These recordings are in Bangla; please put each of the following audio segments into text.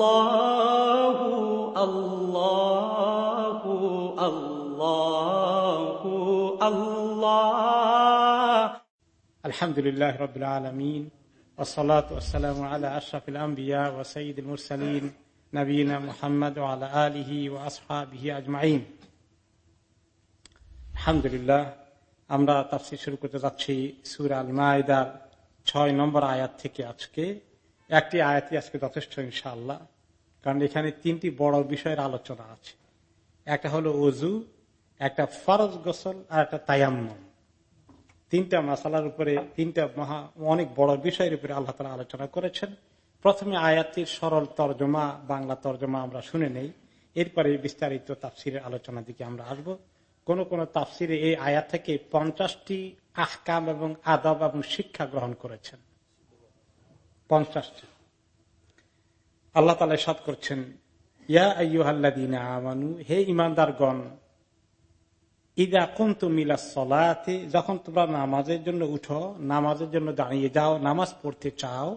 আল্লাহ আল্লাহ আল্লাহ আল্লাহ আলহামদুলিল্লাহ রবিল আলমিন ওসলাত ওসালাম আলা আশরাফিল আম্বিয়া ও সঈদ মুরসালিন নবীনা মোহাম্মদ আলা আলিহি ও আসহাবিহি আজমাইন আলহামদুলিল্লাহ আমরা তাফসির শুরু করতে যাচ্ছি সুর আল মায়দার ছয় নম্বর আয়াত থেকে আজকে। একটি আয়াতি আজকে যথেষ্ট, ইনশাআল্লাহ। কারণ এখানে তিনটি বড় বিষয়ের আলোচনা আছে। একটা হলো অজু একটা ফরজ গোসল, আর একটা তায়াম্মম। তিনটা মাসালার উপরে, তিনটা মহা, অনেক বড় বিষয়ের উপরে আল্লাহ তালা আলোচনা করেছেন। প্রথমে আয়াতির সরল তর্জমা, বাংলা তর্জমা আমরা শুনে নেই। এরপরে বিস্তারিত তাফসিরের আলোচনা দিকে আমরা আসব। কোন কোন তাফসিরে এই আয়াত থেকে পঞ্চাশটি আহকাম এবং আদব এবং শিক্ষা গ্রহণ করেছেন। পঞ্চাশটি আল্লাহ তালা সাদ করছেন, ইয়া আমানু, হে ইমানদারগণ ইদা কুন্তু মিলা সলাতে, যখন তোমরা নামাজের জন্য উঠো, নামাজের জন্য দাঁড়িয়ে যাও, নামাজ পড়তে চাও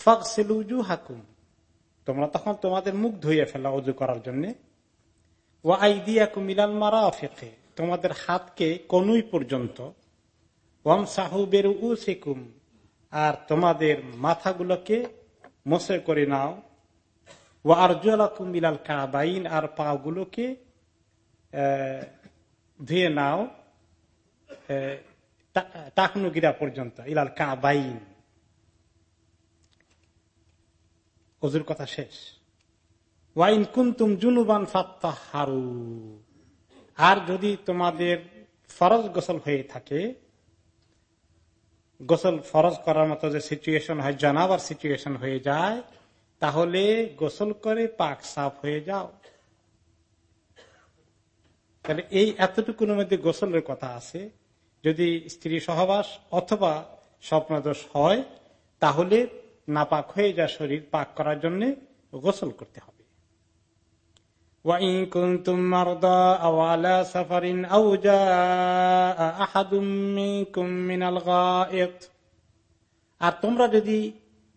ফকসেলুজু হাকুম তোমরা তখন তোমাদের মুখ ধুয়ে ফেলা অজু করার জন্য। ও আইদিয়াকু মিলাল মারা ফেকে তোমাদের হাতকে কনুই পর্যন্ত ওয়াম সাহু বেরু সেকুম আর তোমাদের মাথাগুলোকে মোসে করে নাও। ও আরজুয়ালাকুম মিলাল কাবাইন, আর পাগুলোকে ধুয়ে নাও টাকনুগিরা পর্যন্ত, ইলাল কাবাইন। অজুর কথা শেষ। ওয়াইন কুন্তুম জুনুবান ফাত্তাহারু। আর যদি তোমাদের ফরজ গোসল হয়ে থাকে গোসল ফরজ করার মতো যে সিচুয়েশন হয়, জানাবার সিচুয়েশন হয়ে যায়, তাহলে গোসল করে পাক সাফ হয়ে যাও। তাহলে এই এতটুকুর মধ্যে গোসলের কথা আছে। যদি স্ত্রী সহবাস অথবা স্বপ্নদোষ হয়, তাহলে নাপাক হয়ে যা শরীর পাক করার জন্য গোসল করতে হবে। আর তোমরা যদি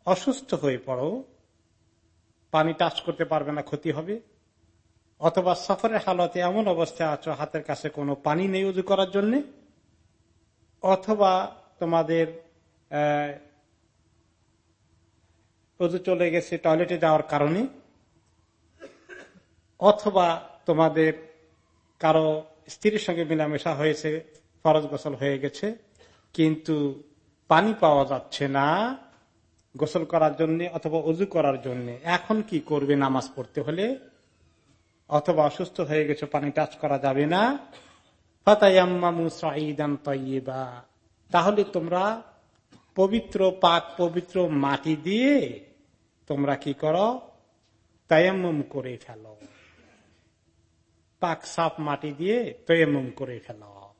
অসুস্থ হয়ে পড়ো, পানি টাচ করতে পারবে না, ক্ষতি হবে। অথবা সফরের হালতে এমন অবস্থায় আছো, হাতের কাছে কোনো পানি নেই উজু করার জন্য, অথবা তোমাদের উজু চলে গেছে, টয়লেটে যাওয়ার কারণে অথবা তোমাদের কারও স্ত্রীর সঙ্গে মিলামেশা হয়েছে, ফরজ গোসল হয়ে গেছে, কিন্তু পানি পাওয়া যাচ্ছে না গোসল করার জন্য অথবা উজু করার জন্য। এখন কি করবে নামাজ পড়তে হলে? অথবা অসুস্থ হয়ে গেছে, পানি টাচ করা যাবে না? তাহলে তোমরা পবিত্র পাক, পবিত্র মাটি দিয়ে তোমরা কি করো? তয়াম্মুম করে ফেলো। পাক সাপ মাটি দিয়ে তয়াম্মুম করে ফেলো।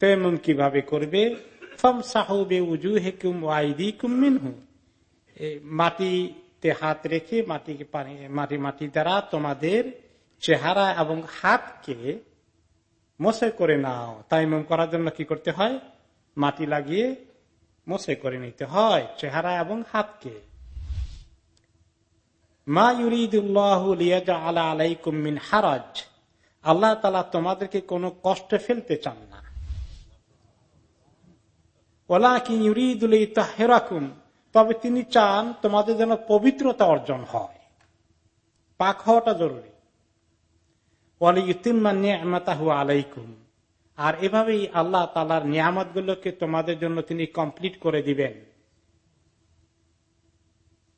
তয়াম্মুম কীভাবে করবে? মাটিতে হাত রেখে মাটিকে পানি, মাটি মাটি দ্বারা তোমাদের চেহারা এবং হাতকে মশে করে নাও। তাইমম করার জন্য কি করতে হয়? মাটি লাগিয়ে মশে করে নিতে হয় চেহারা এবং হাতকে। মা মিন হারাজ। আল্লাহ তালা তোমাদেরকে কোনো কষ্ট ফেলতে চান না। ওলা কি ইউরিদুল তাহেরাকুম তবে তিনি চান তোমাদের যেন পবিত্রতা অর্জন হয়। পাক হওয়াটা জরুরি। আলাইকুম। আর এভাবেই আল্লাহ তালার নিয়ামত গুলোকে তোমাদের জন্য তিনি কমপ্লিট করে দিবেন।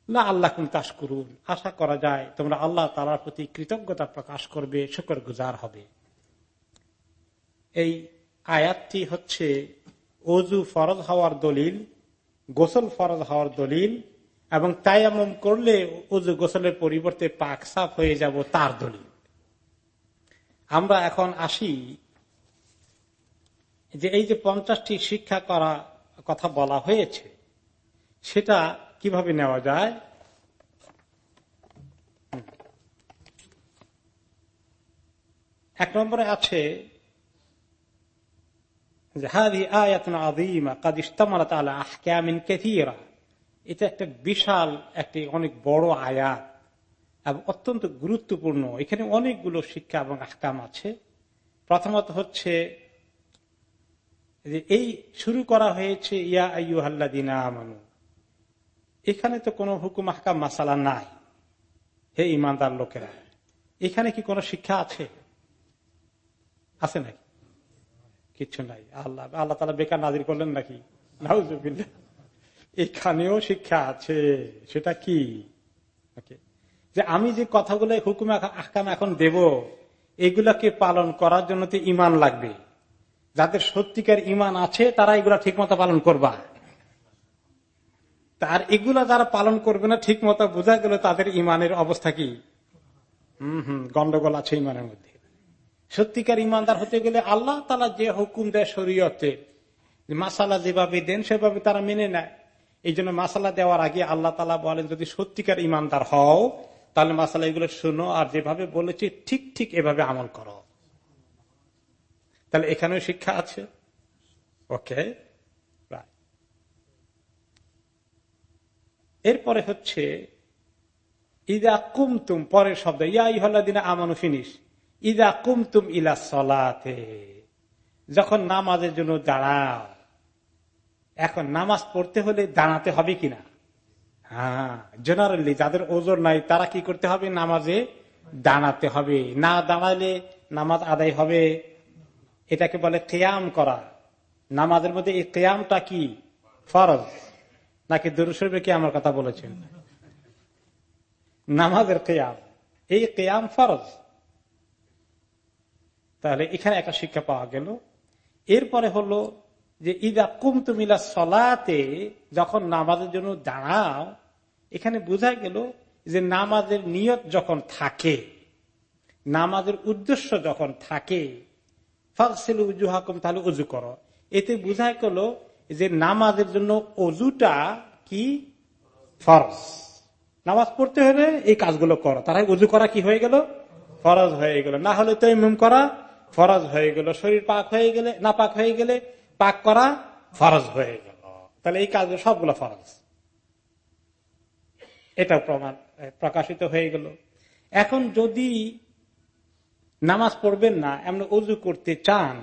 না আল্লাহ তাস করুন আশা করা যায় তোমরা আল্লাহ তালার প্রতি কৃতজ্ঞতা প্রকাশ করবে শুকর গুজার হবে। এই আয়াতটি হচ্ছে অজু ফরজ হওয়ার দলিল, গোসল ফরজ হওয়ার দলিল, এবং তায়ামম করলে উজু গোসলের পরিবর্তে পাক সাফ হয়ে যাব তার দলিল। আমরা এখন আসি যে এই যে পঞ্চাশটি শিক্ষা করা কথা বলা হয়েছে, সেটা কীভাবে নেওয়া যায়? এক নম্বরে আছে একটা বিশাল, একটি অনেক বড় আয়াত এবং অত্যন্ত গুরুত্বপূর্ণ। এখানে অনেকগুলো শিক্ষা এবং আহকাম আছে। প্রথমত হচ্ছে এই শুরু করা হয়েছে, ইয়া আইয়ুহাল্লা দিনা আমানু। এখানে তো কোনো হুকুম, আহকাম, মাসালা নাই। হে ইমানদার লোকেরা, এখানে কি কোনো শিক্ষা আছে? আছে নাকি? কিচ্ছু নাই। আল্লাহ আল্লাহ তালা বেকার নাজির করলেন নাকি? এখানেও শিক্ষা আছে। সেটা কি? যে আমি যে কথাগুলো, হুকুম, আহকাম এখন দেব, এগুলাকে পালন করার জন্য তো ইমান লাগবে। যাদের সত্যিকার ইমান আছে, তারা এগুলা ঠিক মতো পালন করবা। তার এগুলা যারা পালন করবে না ঠিক মতো বোঝা গেল তাদের ইমানের অবস্থা কি। হম হম, গন্ডগোল আছে ইমানের মধ্যে। সত্যিকার ইমানদার হতে গেলে আল্লাহ তালা যে হুকুম দেয় শরীয়তে মাসালা যেভাবে দেন, সেভাবে তারা মেনে নেয়। এই জন্য মাসালা দেওয়ার আগে আল্লাহ তালা বলেন, যদি সত্যিকার ইমানদার হও, তাহলে মাসালা এগুলো শোনো আর যেভাবে বলেছি, ঠিক ঠিক এভাবে আমল করো। তাহলে এখানেও শিক্ষা আছে। ওকে। এরপরে হচ্ছে, ইদা কুমতুম পরের শব্দ, ইয়া আমানু ফিনিশ। ইদা কুমতুম ইলা সলাতে যখন নামাজের জন্য দাঁড়াও, এখন নামাজ পড়তে হলে দাঁড়াতে হবে কিনা? হ্যাঁ জেনারেলি যাদের ওজোর নাই, তারা কি করতে হবে? নামাজে দাঁড়াতে হবে। না দাঁড়ালে নামাজ আদায় হবে। এটাকে বলে কেয়াম করা। নামাজের মধ্যে এই কেয়ামটা কি? ফরজ। নাকি দুরুসবে কি আমার কথা বলেছেন? নামাজের কেয়াম। এই কেয়াম ফরজ। তাহলে এখানে একটা শিক্ষা পাওয়া গেল। এরপরে হলো যে, ইদা কুমতুমিলা সলাতে যখন নামাজের জন্য দাঁড়াও, এখানে বোঝা গেল যে, নামাজের নিয়ত যখন থাকে, নামাজের উদ্দেশ্য যখন থাকে ফাকসেল উজু হাকুম তাহলে উজু করো। এতে বোঝা গেল যে নামাজের জন্য অজুটা কি? ফরজ। নামাজ পড়তে হলে এই কাজগুলো করো। তারা উজু করা কি হয়ে গেল? ফরজ হয়ে গেল। না হলে তো করা ফরজ হয়ে গেল। শরীর পাক হয়ে গেলে, না পাক হয়ে গেলে পাক করা ফরজ হয়ে গেল। তাহলে এই কাজগুলো সবগুলো ফরজ। এটা প্রমাণ প্রকাশিত হয়ে গেল। এখন যদি নামাজ পড়বেন না, এমন অজু করতে চান,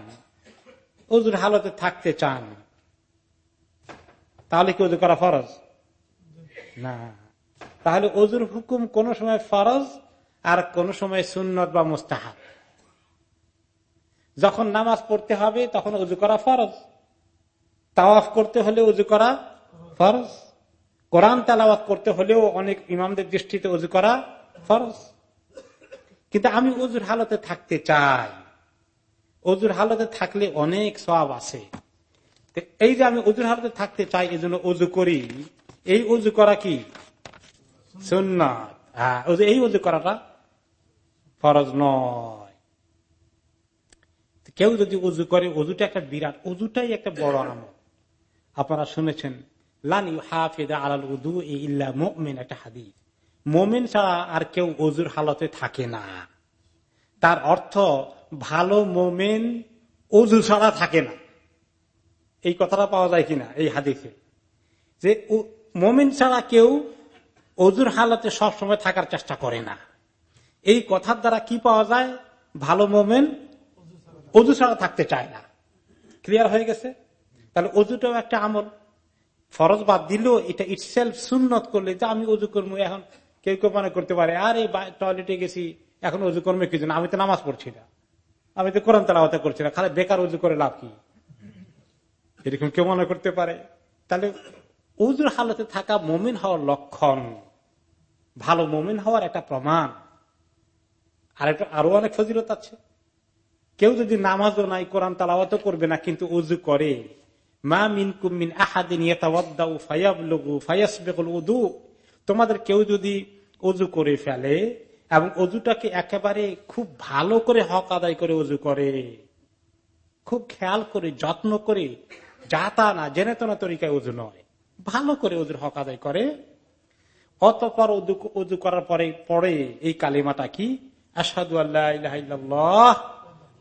অজুর হালতে থাকতে চান তাহলে কি অজু করা ফরজ? না। তাহলে অজুর হুকুম কোন সময় ফরজ আর কোন সময় সুন্নত বা মুস্তাহাব। যখন নামাজ পড়তে হবে তখন উজু করা ফরজ। তাওয়াফ করতে হলে উজু করা ফরজ। কোরআন তালাওয়াত করতে হলেও অনেক ইমামদের দৃষ্টিতে উজু করা ফরজ। কিন্তু আমি উজুর হালতে থাকতে চাই। অজুর হালতে থাকলে অনেক সব আছে। এই যে আমি অজুর হালতে থাকতে চাই, এই জন্য উজু করি। এই উজু করা কি? হ্যাঁ এই উজু করাটা ফরজ নয়। কেউ যদি উজু করে উজুটা একটা বিরাট উজুটাই একটা বড় আমল। আপনারা শুনেছেন, লানি হাফেদা আলাল উদু ইল্লা মোমেন একটা হাদিস। মোমেন ছাড়া আর কেউ অজুর হালতে থাকে না। তার অর্থ, ভালো মোমেন অজু ছাড়া থাকে না। এই কথাটা পাওয়া যায় কিনা এই হাদিসে? যে মোমেন ছাড়া কেউ অজুর হালতে সবসময় থাকার চেষ্টা করে না। এই কথার দ্বারা কি পাওয়া যায়? ভালো মোমেন অজু ছাড়া থাকতে চায় না। ক্লিয়ার হয়ে গেছে? তাহলে অজুটাও একটা আমল। ফরজ বাদ দিলেও এটা ইটসেলফ সুন্নত করলে যে আমি অজু করব এখন, কেউ কেউ মনে করতে পারে, আর এই টয়লেটে গেছি, এখন অজু করব কি আমি তো নামাজ পড়ছি না। আমি তো কোরআন তালাওয়াতে করছি না। খালি বেকার অজু করে লাভ কি? এরকম কেউ মনে করতে পারে? তাহলে উজুর হালতে থাকা মমিন হওয়ার লক্ষণ, ভালো মমিন হওয়ার একটা প্রমাণ। আর একটা আরও অনেক ফজিলত আছে। কেউ যদি নামাজও নাই, কোরআন তালাওয়াতও করবে না, কিন্তু উজু করে। মা মিন কুমিন আহাদিন তোমাদের কেউ যদি উজু করে ফেলে এবং অজুটাকে একেবারে খুব ভালো করে হক আদায় করে উজু করে, খুব খেয়াল করে, যত্ন করে যা তা না জেনে তো না তরিকায় উজু নয়। ভালো করে উজুর হক আদায় করে। অতপর উজু করার পরে পরে এই কালিমাটা কি? আসাদু আল্লাহ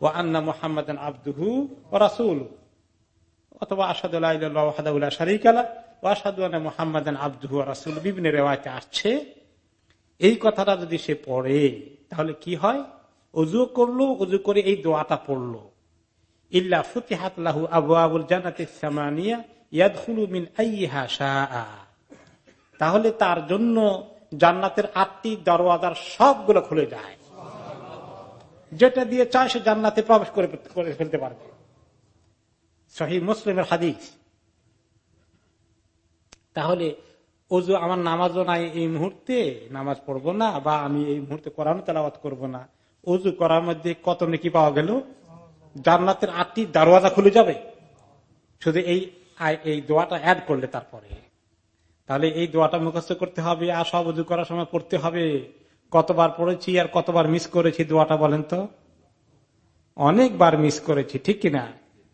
ও আন্না মোহাম্মদ আব্দুহু ও রাসুল অথবা আসাদুল্লাহ শারিক আলা ওয়াসাদুয়ানা মোহাম্মদ আব্দুহ রাসুল বিভিন্ন রেওয়ায়তে আসছে। এই কথাটা যদি সে পড়ে, তাহলে কি হয়? অজু করল অজু করে এই দোয়াটা পড়ল। ইল্লা ফুতিহাত লাহু আবু আবুল জানাতে ইয়াদুলু আইহা তাহলে তার জন্য জান্নাতের আটটি দরওয়াজার সবগুলো খুলে যায়। যেটা দিয়ে চায় সে জান্নাতে প্রবেশ করে ফেলতে পারবে। সহি মুসলিমের হাদিস। তাহলে ওজু আমার নামাজও নাই এই মুহূর্তে, নামাজ পড়ব না বা আমি এই মুহূর্তে কোরআন তেলাওয়াত করব না। অজু করার মধ্যে কত নাকি পাওয়া গেল? জান্নাতের আটটি দারওয়াজা খুলে যাবে। শুধু এই এই দোয়াটা অ্যাড করলে তারপরে। তাহলে এই দোয়াটা মুখস্থ করতে হবে আর সব উজু করার সময় পড়তে হবে। কতবার পড়েছি আর কতবার মিস করেছি দোয়াটা বলেন তো? অনেকবার মিস করেছি, ঠিক কিনা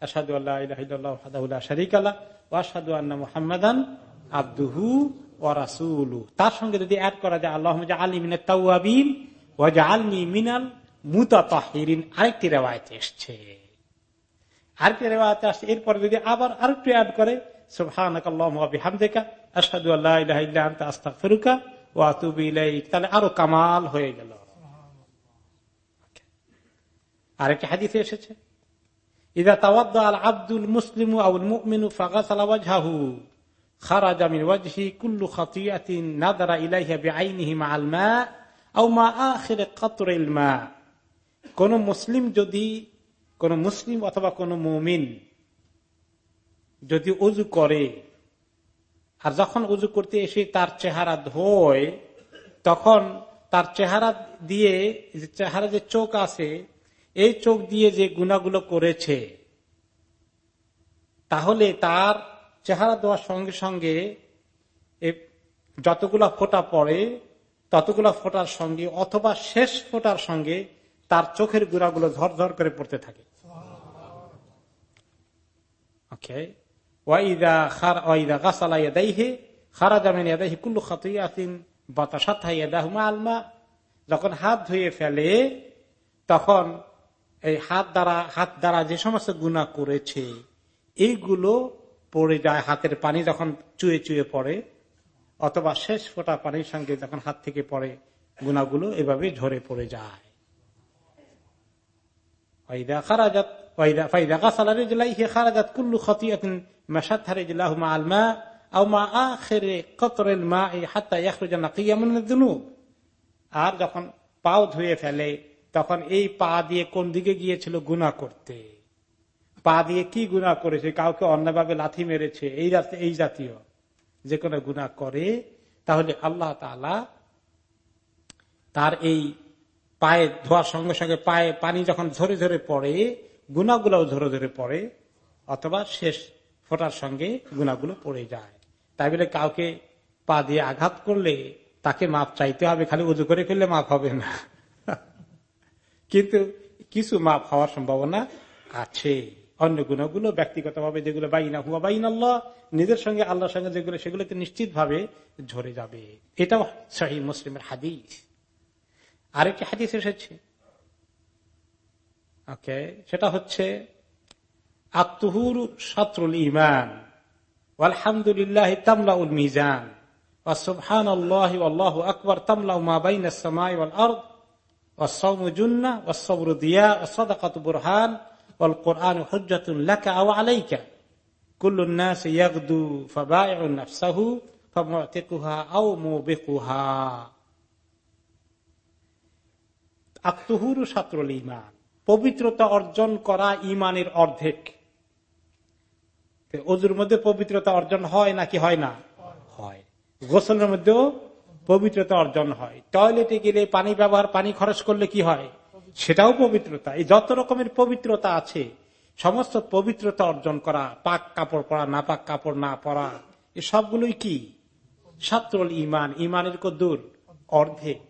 আসাদু আল্লাহ শরিক আল্লাহ ওয়াসাদু আন্না মোহাম্মদান আব্দুহু ওয়ারাসুলু তার সঙ্গে যদি অ্যাড করা যায় আল্লাহ আলী মিনা তাউবিন ওয়াজা আলমি মিনাল মুতা আরেকটি রেওয়ায়তে এসছে। আরেকটি রেওয়ায়তে আসছে, এরপরে যদি আবার আরেকটু অ্যাড করে আরও কামাল হয়ে গেল। আরেকটি হাদিসে এসেছে, ইদা আব্দুল মুসলিম ওয়াজহি কুল্লু মা মা। কোন মুসলিম যদি, কোন মুসলিম অথবা কোন মুমিন যদি উজু করে, আর যখন উজু করতে এসে তার চেহারা ধোয়, তখন তার চেহারা দিয়ে চেহারা যে চোখ আছে, এই চোখ দিয়ে যে গুণাগুলো করেছে, তাহলে তার চেহারা দেওয়ার সঙ্গে সঙ্গে যতগুলা ফোটা পড়ে, ততগুলা ফোটার সঙ্গে অথবা শেষ ফোটার সঙ্গে তার চোখের গুড়াগুলো ঝরঝর করে পড়তে থাকে। যখন হাত ধুয়ে ফেলে, তখন এই হাত দ্বারা হাত দ্বারা যে সমস্ত গুণা করেছে, এইগুলো পড়ে যায় হাতের পানি যখন চুয়ে চুয়ে পড়ে, অথবা শেষ ফোটা পানির সঙ্গে যখন হাত থেকে পড়ে গুণাগুলো এভাবে ঝরে পড়ে যায়। কুল্লু আলমা আর যখন পাও ধুয়ে ফেলে, তখন এই পা দিয়ে কোন দিকে গিয়েছিল গুণা করতে? পা দিয়ে কি গুণা করেছে? কাউকে অন্যভাবে লাথি মেরেছে? এই এই জাতীয় যে কোনো গুণা করে, তাহলে আল্লাহ তালা তার এই পায়ে ধোয়ার সঙ্গে সঙ্গে পায়ে পানি যখন ঝরে ঝরে পড়ে, গুণাগুলাও ঝরে ঝরে পড়ে, অথবা শেষ ফোটার সঙ্গে গুণাগুলো পড়ে যায়। তাই বলে কাউকে পা দিয়ে আঘাত করলে তাকে মাপ চাইতে হবে, খালি উজু করে ফেললে মাপ হবে না। কিন্তু কিছু মাপ হওয়ার সম্ভাবনা আছে। অন্য গুণগুলো ব্যক্তিগতভাবে যেগুলো বাইনা হুয়া বাইন আল্লাহ নিজের সঙ্গে আল্লাহর সঙ্গে যেগুলো, সেগুলোতে নিশ্চিত ভাবে ঝরে যাবে। এটাও শাহী মুসলিমের হাদিস। আরেকটি হাদিস এসেছে ওকে সেটা হচ্ছে আত্মহুর সাত্রুল ইমান আলহামদুলিল্লাহ তামলাউল মিজান وسبحان الله والله أكبر تملأ ما بين السماء والأرض والصوم جنة والصبر ضياء والصدقة برهان والقرآن حجة لك أو عليك كل الناس يغدو فبائع نفسه فمعتقها أو موبقها আত্মহুরু সাত্রল ইমান পবিত্রতা অর্জন করা ইমানের অর্ধেক। অজুর মধ্যে পবিত্রতা অর্জন হয় নাকি হয় না? হয়। গোসলের মধ্যেও পবিত্রতা অর্জন হয়। টয়লেটে গেলে পানি ব্যবহার, পানি খরচ করলে কি হয়? সেটাও পবিত্রতা। এই যত রকমের পবিত্রতা আছে, সমস্ত পবিত্রতা অর্জন করা, পাক কাপড় পরা না পাক কাপড় না পরা, এ সবগুলোই কি? সাত্রল ইমান ইমানের কদ্দুর অর্ধেক।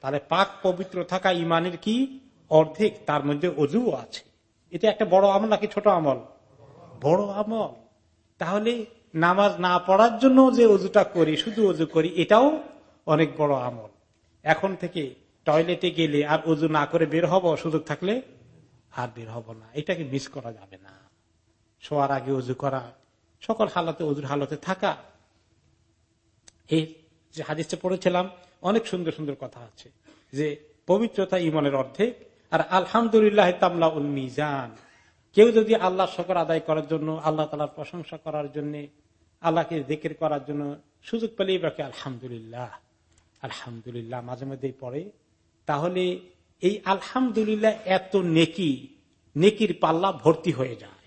তাহলে পাক পবিত্র থাকা ইমানের কি অর্ধেক? তার মধ্যে অজুও আছে। এটা একটা বড় আমল নাকি ছোট আমল? বড় আমল। তাহলে নামাজ না পড়ার জন্য যে অজুটা করি, শুধু অজু করি, এটাও অনেক বড় আমল। এখন থেকে টয়লেটে গেলে আর অজু না করে বের হব, সুযোগ থাকলে আর বের হব না। এটাকে মিস করা যাবে না। শোয়ার আগে অজু করা, সকল হালতে, অজুর হালতে থাকা। এই যে হাদিসটা পড়েছিলাম অনেক সুন্দর সুন্দর কথা আছে যে পবিত্রতা ইমনের অর্ধেক আর আলহামদুলিল্লাহ তামলা উল মিজান। কেউ যদি আল্লাহ শকর আদায় করার জন্য, আল্লাহ তালার প্রশংসা করার জন্য, আল্লাহকে দেখের করার জন্য সুযোগ পেলেই বাকি আলহামদুলিল্লাহ আলহামদুলিল্লাহ মাঝে মধ্যেই পড়ে। তাহলে এই আলহামদুলিল্লাহ এত নেকি, নেকির পাল্লা ভর্তি হয়ে যায়।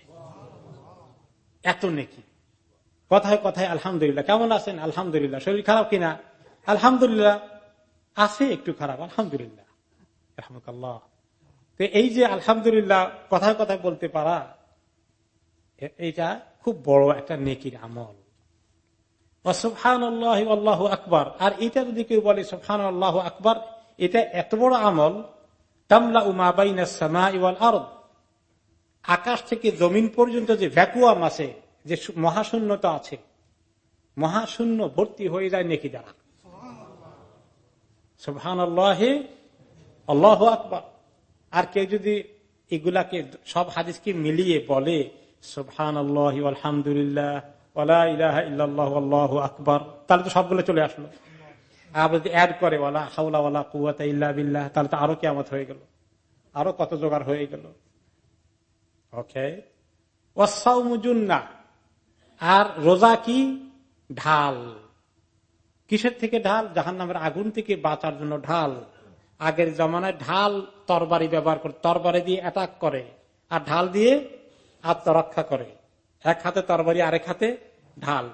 এত নেকি। কথায় কথায় আলহামদুলিল্লাহ। কেমন আছেন? আলহামদুলিল্লাহ। শরীর খারাপ কিনা? আলহামদুলিল্লাহ, আছে একটু খারাপ, আলহামদুলিল্লাহ। রহমতুল্লাহ তো এই যে আলহামদুলিল্লাহ, কথায় কথায় বলতে পারা এইটা খুব বড় একটা নেকির আমল। আকবর। আর এটা যদি কেউ বলে সুফহান আল্লাহ আকবর, এটা এত বড় আমল তামলা উমাবাইনা সামা ইওয়াল আরব আকাশ থেকে জমিন পর্যন্ত যে ভ্যাকুয়াম আছে, যে মহাশূন্যতা আছে, মহাশূন্য ভর্তি হয়ে যায় নেকি দ্বারা। সুবহান আল্লাহে আল্লাহ আকবর। আর কেউ যদি এগুলাকে সব হাদিসকে মিলিয়ে বলে সুবহান আল্লাহ আলহামদুলিল্লাহ আকবর, তাহলে তো সবগুলো চলে আসলো। আর যদি অ্যাড করে ওলা হাউলা ওলা কুয়াতা ইল্লা বিল্লাহ, তাহলে তো আরও কেমত হয়ে গেল। আরও কত জোগাড় হয়ে গেল। ওকে? ওয়াসাউমুজুন্না আর রোজা কি? ঢাল। কিসের থেকে ঢাল? জাহান নামের আগুন থেকে বাঁচার জন্য ঢাল। আগের জমানায় ঢাল তরবারি ব্যবহার করে, তরবারি দিয়ে অ্যাটাক করে। আর ঢাল দিয়ে আত্মরক্ষা করে। এক হাতে তরবারি, আরেক হাতে ঢাল।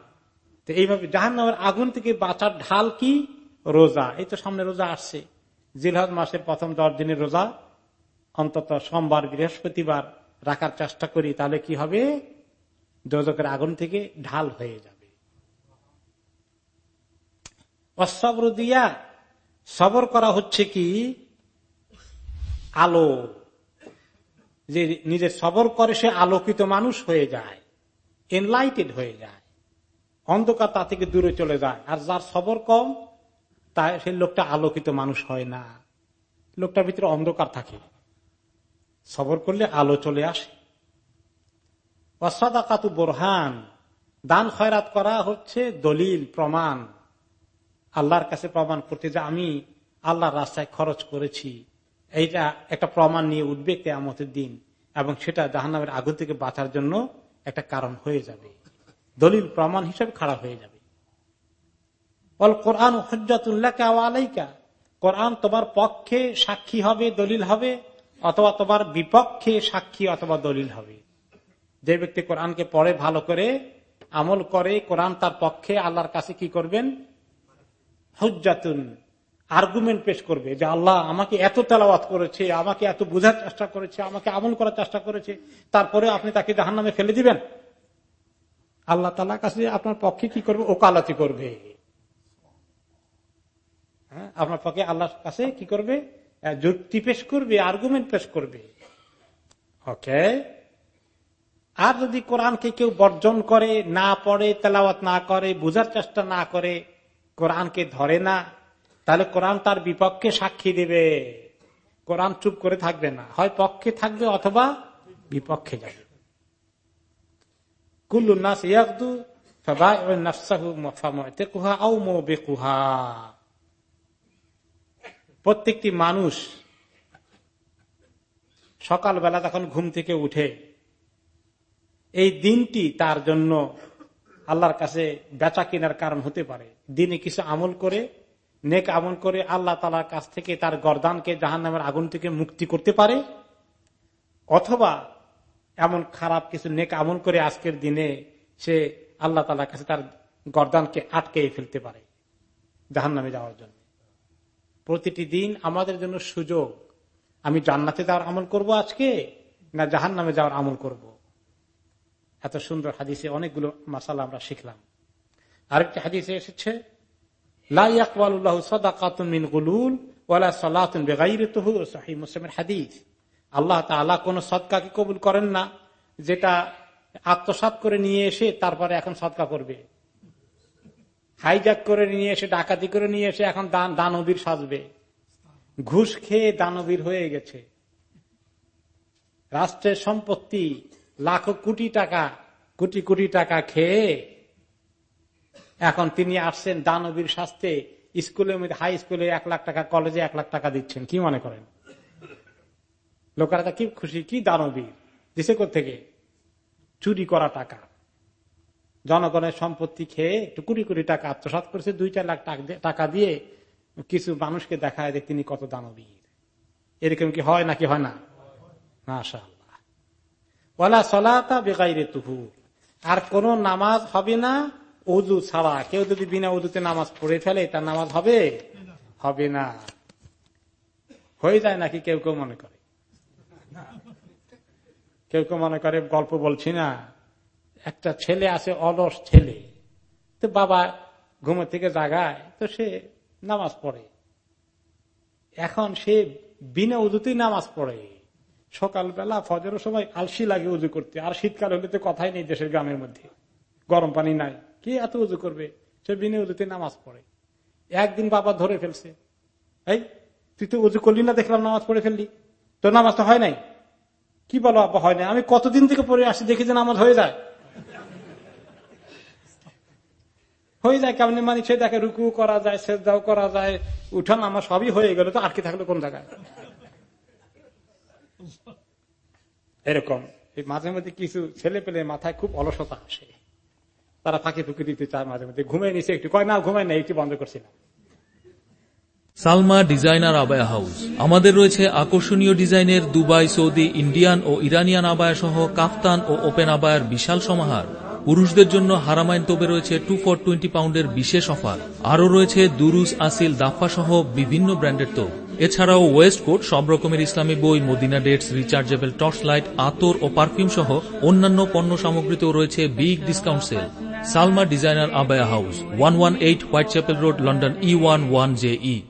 তো এইভাবে জাহান নামের আগুন থেকে বাঁচার ঢাল কি? রোজা। এই তো সামনে রোজা আসছে। জিলহজ মাসের প্রথম দশ দিনের রোজা। অন্তত সোমবার, বৃহস্পতিবার রাখার চেষ্টা করি, তাহলে কি হবে? দোজকের আগুন থেকে ঢাল হয়ে যাবে। অসবর দিয়া সবর করা হচ্ছে কি? আলো। যে নিজে সবর করে সে আলোকিত মানুষ হয়ে যায় এনলাইটেড হয়ে যায়, অন্ধকার তা থেকে দূরে চলে যায়। আর যার সবর কম, তা সেই লোকটা আলোকিত মানুষ হয় না। লোকটার ভিতরে অন্ধকার থাকে। সবর করলে আলো চলে আসে। অসাদাকাতু বোরহান। দান খয়রাত করা হচ্ছে দলিল, প্রমাণ। আল্লাহর কাছে প্রমাণ করতে যে আমি আল্লাহর রাস্তায় খরচ করেছি। এইটা একটা প্রমাণ নিয়ে উঠবে কেয়ামতের দিন এবং সেটা জাহান্নামের আগুন থেকে বাঁচার জন্য একটা কারণ হয়ে যাবে। দলিল প্রমাণ হিসেবে খারাপ হয়ে যাবে। বল কোরআন হজ্জাতুল্লাহ আলাইকা। কোরআন তোমার পক্ষে সাক্ষী হবে, দলিল হবে, অথবা তোমার বিপক্ষে সাক্ষী অথবা দলিল হবে। যে ব্যক্তি কোরআনকে পড়ে, ভালো করে আমল করে, কোরআন তার পক্ষে, আল্লাহর কাছে কি করবেন? হজ্জাতুন আর্গুমেন্ট পেশ করবে যে আল্লাহ আমাকে এত তেলাওয়াত করেছে, আমাকে এত বোঝার চেষ্টা করেছে, আমাকে আমল করার চেষ্টা করেছে, তারপরে আপনি তাকে জাহান নামে ফেলে দিবেন। আল্লাহ তালা কাছে আপনার পক্ষে কি করবে? ওকালতি করবে। হ্যাঁ আপনার পক্ষে আল্লাহর কাছে কি করবে? যুক্তি পেশ করবে আর্গুমেন্ট পেশ করবে। ওকে আর যদি কোরআনকে কেউ বর্জন করে, না পড়ে, তেলাওয়াত না করে, বোঝার চেষ্টা না করে কোরআনকে ধরে না, তাহলে কোরআন তার বিপক্ষে সাক্ষী দেবে। কোরআন চুপ করে থাকবে না। হয় পক্ষে থাকবে অথবা বিপক্ষে যাবে। কুল্লুন্নাস প্রত্যেকটি মানুষ সকালবেলা তখন ঘুম থেকে উঠে, এই দিনটি তার জন্য আল্লাহর কাছে বেচা কেনার কারণ হতে পারে। দিনে কিছু আমল করে, নেক আমল করে আল্লাহ তালার কাছ থেকে তার গরদানকে জাহান নামের আগুন থেকে মুক্তি করতে পারে, অথবা এমন খারাপ কিছু নেক আমল করে আজকের দিনে সে আল্লাহ তালার কাছে তার গরদানকে আটকে ফেলতে পারে জাহান নামে যাওয়ার জন্য। প্রতিটি দিন আমাদের জন্য সুযোগ। আমি জান্নাতে যাওয়ার আমল করব আজকে, না জাহান নামে যাওয়ার আমল করব। এত সুন্দর হাদিসে অনেকগুলো মাসালা আমরা শিখলাম। আরেকটি হাদিসে এসেছে আল্লাহ কোন সদকাকে কবুল করেন না, যেটা আত্মসাত করে নিয়ে এসে তারপরে এখন সদকা করবে। হাইজাক করে নিয়ে এসে, ডাকাতি করে নিয়ে এসে এখন দানবীর সাজবে। ঘুষ খেয়ে দানবীর হয়ে গেছে। রাষ্ট্রের সম্পত্তি লাখো কোটি টাকা, কোটি কোটি টাকা খেয়ে এখন তিনি আসছেন দানবীর শাস্তে। স্কুলের মধ্যে হাই স্কুলে এক লাখ টাকা কলেজে এক লাখ টাকা দিচ্ছেন। কি মনে করেন? লোকেরা কি খুশি, কি দানবীর? দিছে থেকে চুরি করা টাকা। জনগণের সম্পত্তি খেয়ে একটু কুড়ি কোটি টাকা আত্মসাত করেছে দুই চার লাখ টাকা দিয়ে কিছু মানুষকে দেখায় যে তিনি কত দানবীর। এরকম কি হয় নাকি হয় না? ওলা সলাতা বেগাইরে তুহু আর কোন নামাজ হবে না উজু ছাড়া, কেউ যদি বিনা উজুতে নামাজ পড়ে ফেলে, তার নামাজ হবে? হবে না। হয়ে যায় নাকি কেউ কেউ মনে করে? কেউ কেউ মনে করে, গল্প বলছি না। একটা ছেলে আছে, অলস ছেলে। তো বাবা ঘুমের থেকে জাগায়, তো সে নামাজ পড়ে। এখন সে বিনা উজুতেই নামাজ পড়ে। সকালবেলা ফজর সময় আলসি লাগে উজু করতে। আর শীতকাল হলে তো কথাই নেই দেশের গ্রামের মধ্যে। গরম পানি নাই। কি এত উজু করবে? সে বিনা উজুতে নামাজ পড়ে। একদিন বাবা ধরে ফেলছে। এই, তুই তো উজু করলি না, দেখলাম নামাজ পড়ে ফেললি। তোর নামাজ তো হয় নাই। কি বলো, আব্বা, হয় নাই? আমি কতদিন থেকে পড়ে আসি দেখি যে নামাজ হয়ে যায়। হয়ে যায় কেমনি? মানে সে দেখে রুকু করা যায় সেদাও করা যায় উঠান আমার সবই হয়ে গেল, তো আটকে থাকল কোন জায়গায়? এরকম। মাঝে মধ্যে কিছু ছেলে পেলে মাথায় খুব অলসতা আসে। তারা ফাঁকি ফুঁকি দিতে চায় মাঝে মধ্যে। ঘুমিয়ে নিছে একটু। কয়, না, ঘুমায় না একটু বন্ধ করছিলাম সালমা ডিজাইনার আবায়া হাউস। আমাদের রয়েছে আকর্ষণীয় ডিজাইনের দুবাই, সৌদি, ইন্ডিয়ান ও ইরানিয়ান আবায়া সহ কাফতান ও ওপেন আবায়ার বিশাল সমাহার। পুরুষদের জন্য হারামাইন তোবে রয়েছে টু ফর টোয়েন্টি পাউন্ডের বিশেষ অফার। আরও রয়েছে দুরুস আসিল দাফা সহ বিভিন্ন ব্র্যান্ডের তোপ। এছাড়াও ওয়েস্ট কোট, সব রকমের ইসলামী বই, Medina dates, rechargeable torch light আতর ও পারফিউম সহ অন্যান্য পণ্য সামগ্রীতেও রয়েছে big discount sale. Salma Designer Abaya House, 118 Whitechapel Road, London E11JE.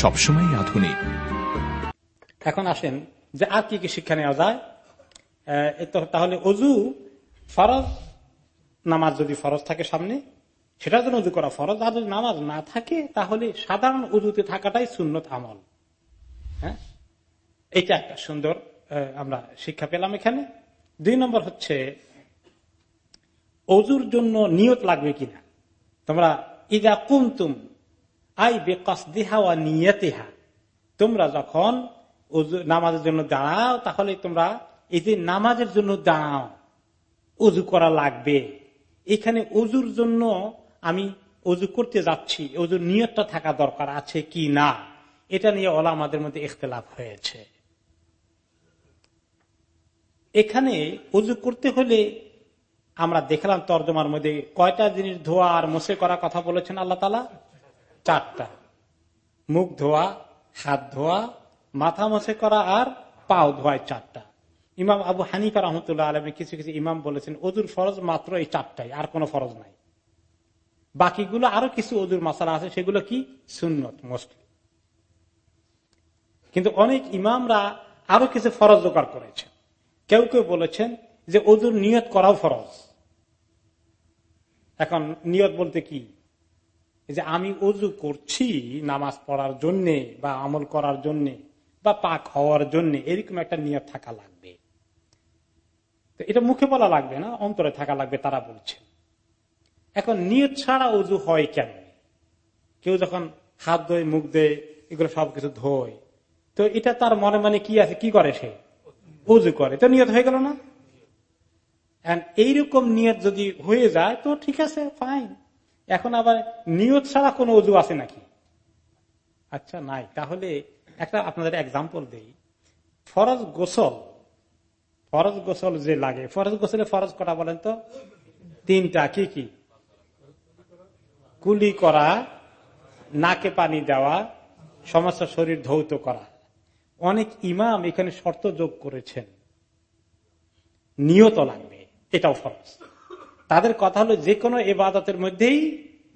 সবসময় আধুনিক। এখন আসেন, যে আর কি কি শিক্ষা নেওয়া যায় তাহলে অজু ফরজ, নামাজ যদি ফরজ থাকে সামনে, সেটার জন্য উজু করা ফরজ, আর যদি নামাজ না থাকে, তাহলে সাধারণ উজুতে থাকাটাই সুন্নত আমল। হ্যাঁ? এইটা একটা সুন্দর আমরা শিক্ষা পেলাম এখানে। দুই নম্বর হচ্ছে, অজুর জন্য নিয়ত লাগবে কিনা? তোমরা, ইদা কুমতুম আই বেকসদিহা ওয়া নিয়তেহা। তোমরা যখন নামাজের জন্য দাঁড়াও, তাহলে তোমরা এই যে নামাজের জন্য দাঁড়াও, উজু করা লাগবে। এখানে অজুর জন্য আমি অজু করতে যাচ্ছি অজুর নিয়তটা থাকা দরকার আছে কি না? এটা নিয়ে ওলা আমাদের মধ্যে ইখতলাফ হয়েছে। এখানে অজু করতে হলে আমরা দেখলাম তর্জমার মধ্যে কয়টা জিনিস ধোয়া আর মোসে করার কথা বলেছেন আল্লাহ তালা চারটা। মুখ ধোয়া, হাত ধোয়া, মাথা মশে করা আর পাও ধোয়ায় চারটা। ইমাম আবু হানিফা রহমতুল্লাহ আলমী কিছু কিছু ইমাম বলেছেন অজুর ফরজ মাত্র এই চারটাই, আর কোনো ফরজ নাই। বাকিগুলো আরও কিছু অজুর মশালা আছে, সেগুলো কি? সুন্নত মোস্টলি কিন্তু অনেক ইমামরা আরও কিছু ফরজ জোগাড় করেছেন কেউ কেউ বলেছেন যে অজুর নিয়ত করাও ফরজ। এখন নিয়ত বলতে কি? যে আমি অজু করছি নামাজ পড়ার জন্য বা আমল করার জন্য বা পাক হওয়ার জন্য, এরকম একটা নিয়ত থাকা লাগবে। এটা মুখে বলা লাগবে না, অন্তরে থাকা লাগবে, তারা বলছে এখন নিয়ত ছাড়া অজু হয় কেন? কেউ যখন হাত ধোয়, মুখ দেয় এগুলো সবকিছু ধোয়, তো এটা তার মনে মনে কি আছে, কি করে সে? উজু করে। তো নিয়ত হয়ে গেল না? এইরকম নিয়ত যদি হয়ে যায়, তো ঠিক আছে ফাইন এখন আবার নিয়ত ছাড়া কোনো অজু আছে নাকি? আচ্ছা নাই। তাহলে একটা আপনাদের এক্সাম্পল দেই। ফরজ গোসল ফরজ গোসল যে লাগে, ফরজ গোসলে ফরজ করা বলেন তো? তিনটা, কি কি? কুলি করা, নাকে পানি দেওয়া, সমস্ত শরীর ধৌত করা। অনেক ইমাম এখানে শর্ত যোগ করেছেন। নিয়ত লাগবে, এটাও ফরজ। তাদের কথা হলো যে কোনো এবাদতের মধ্যেই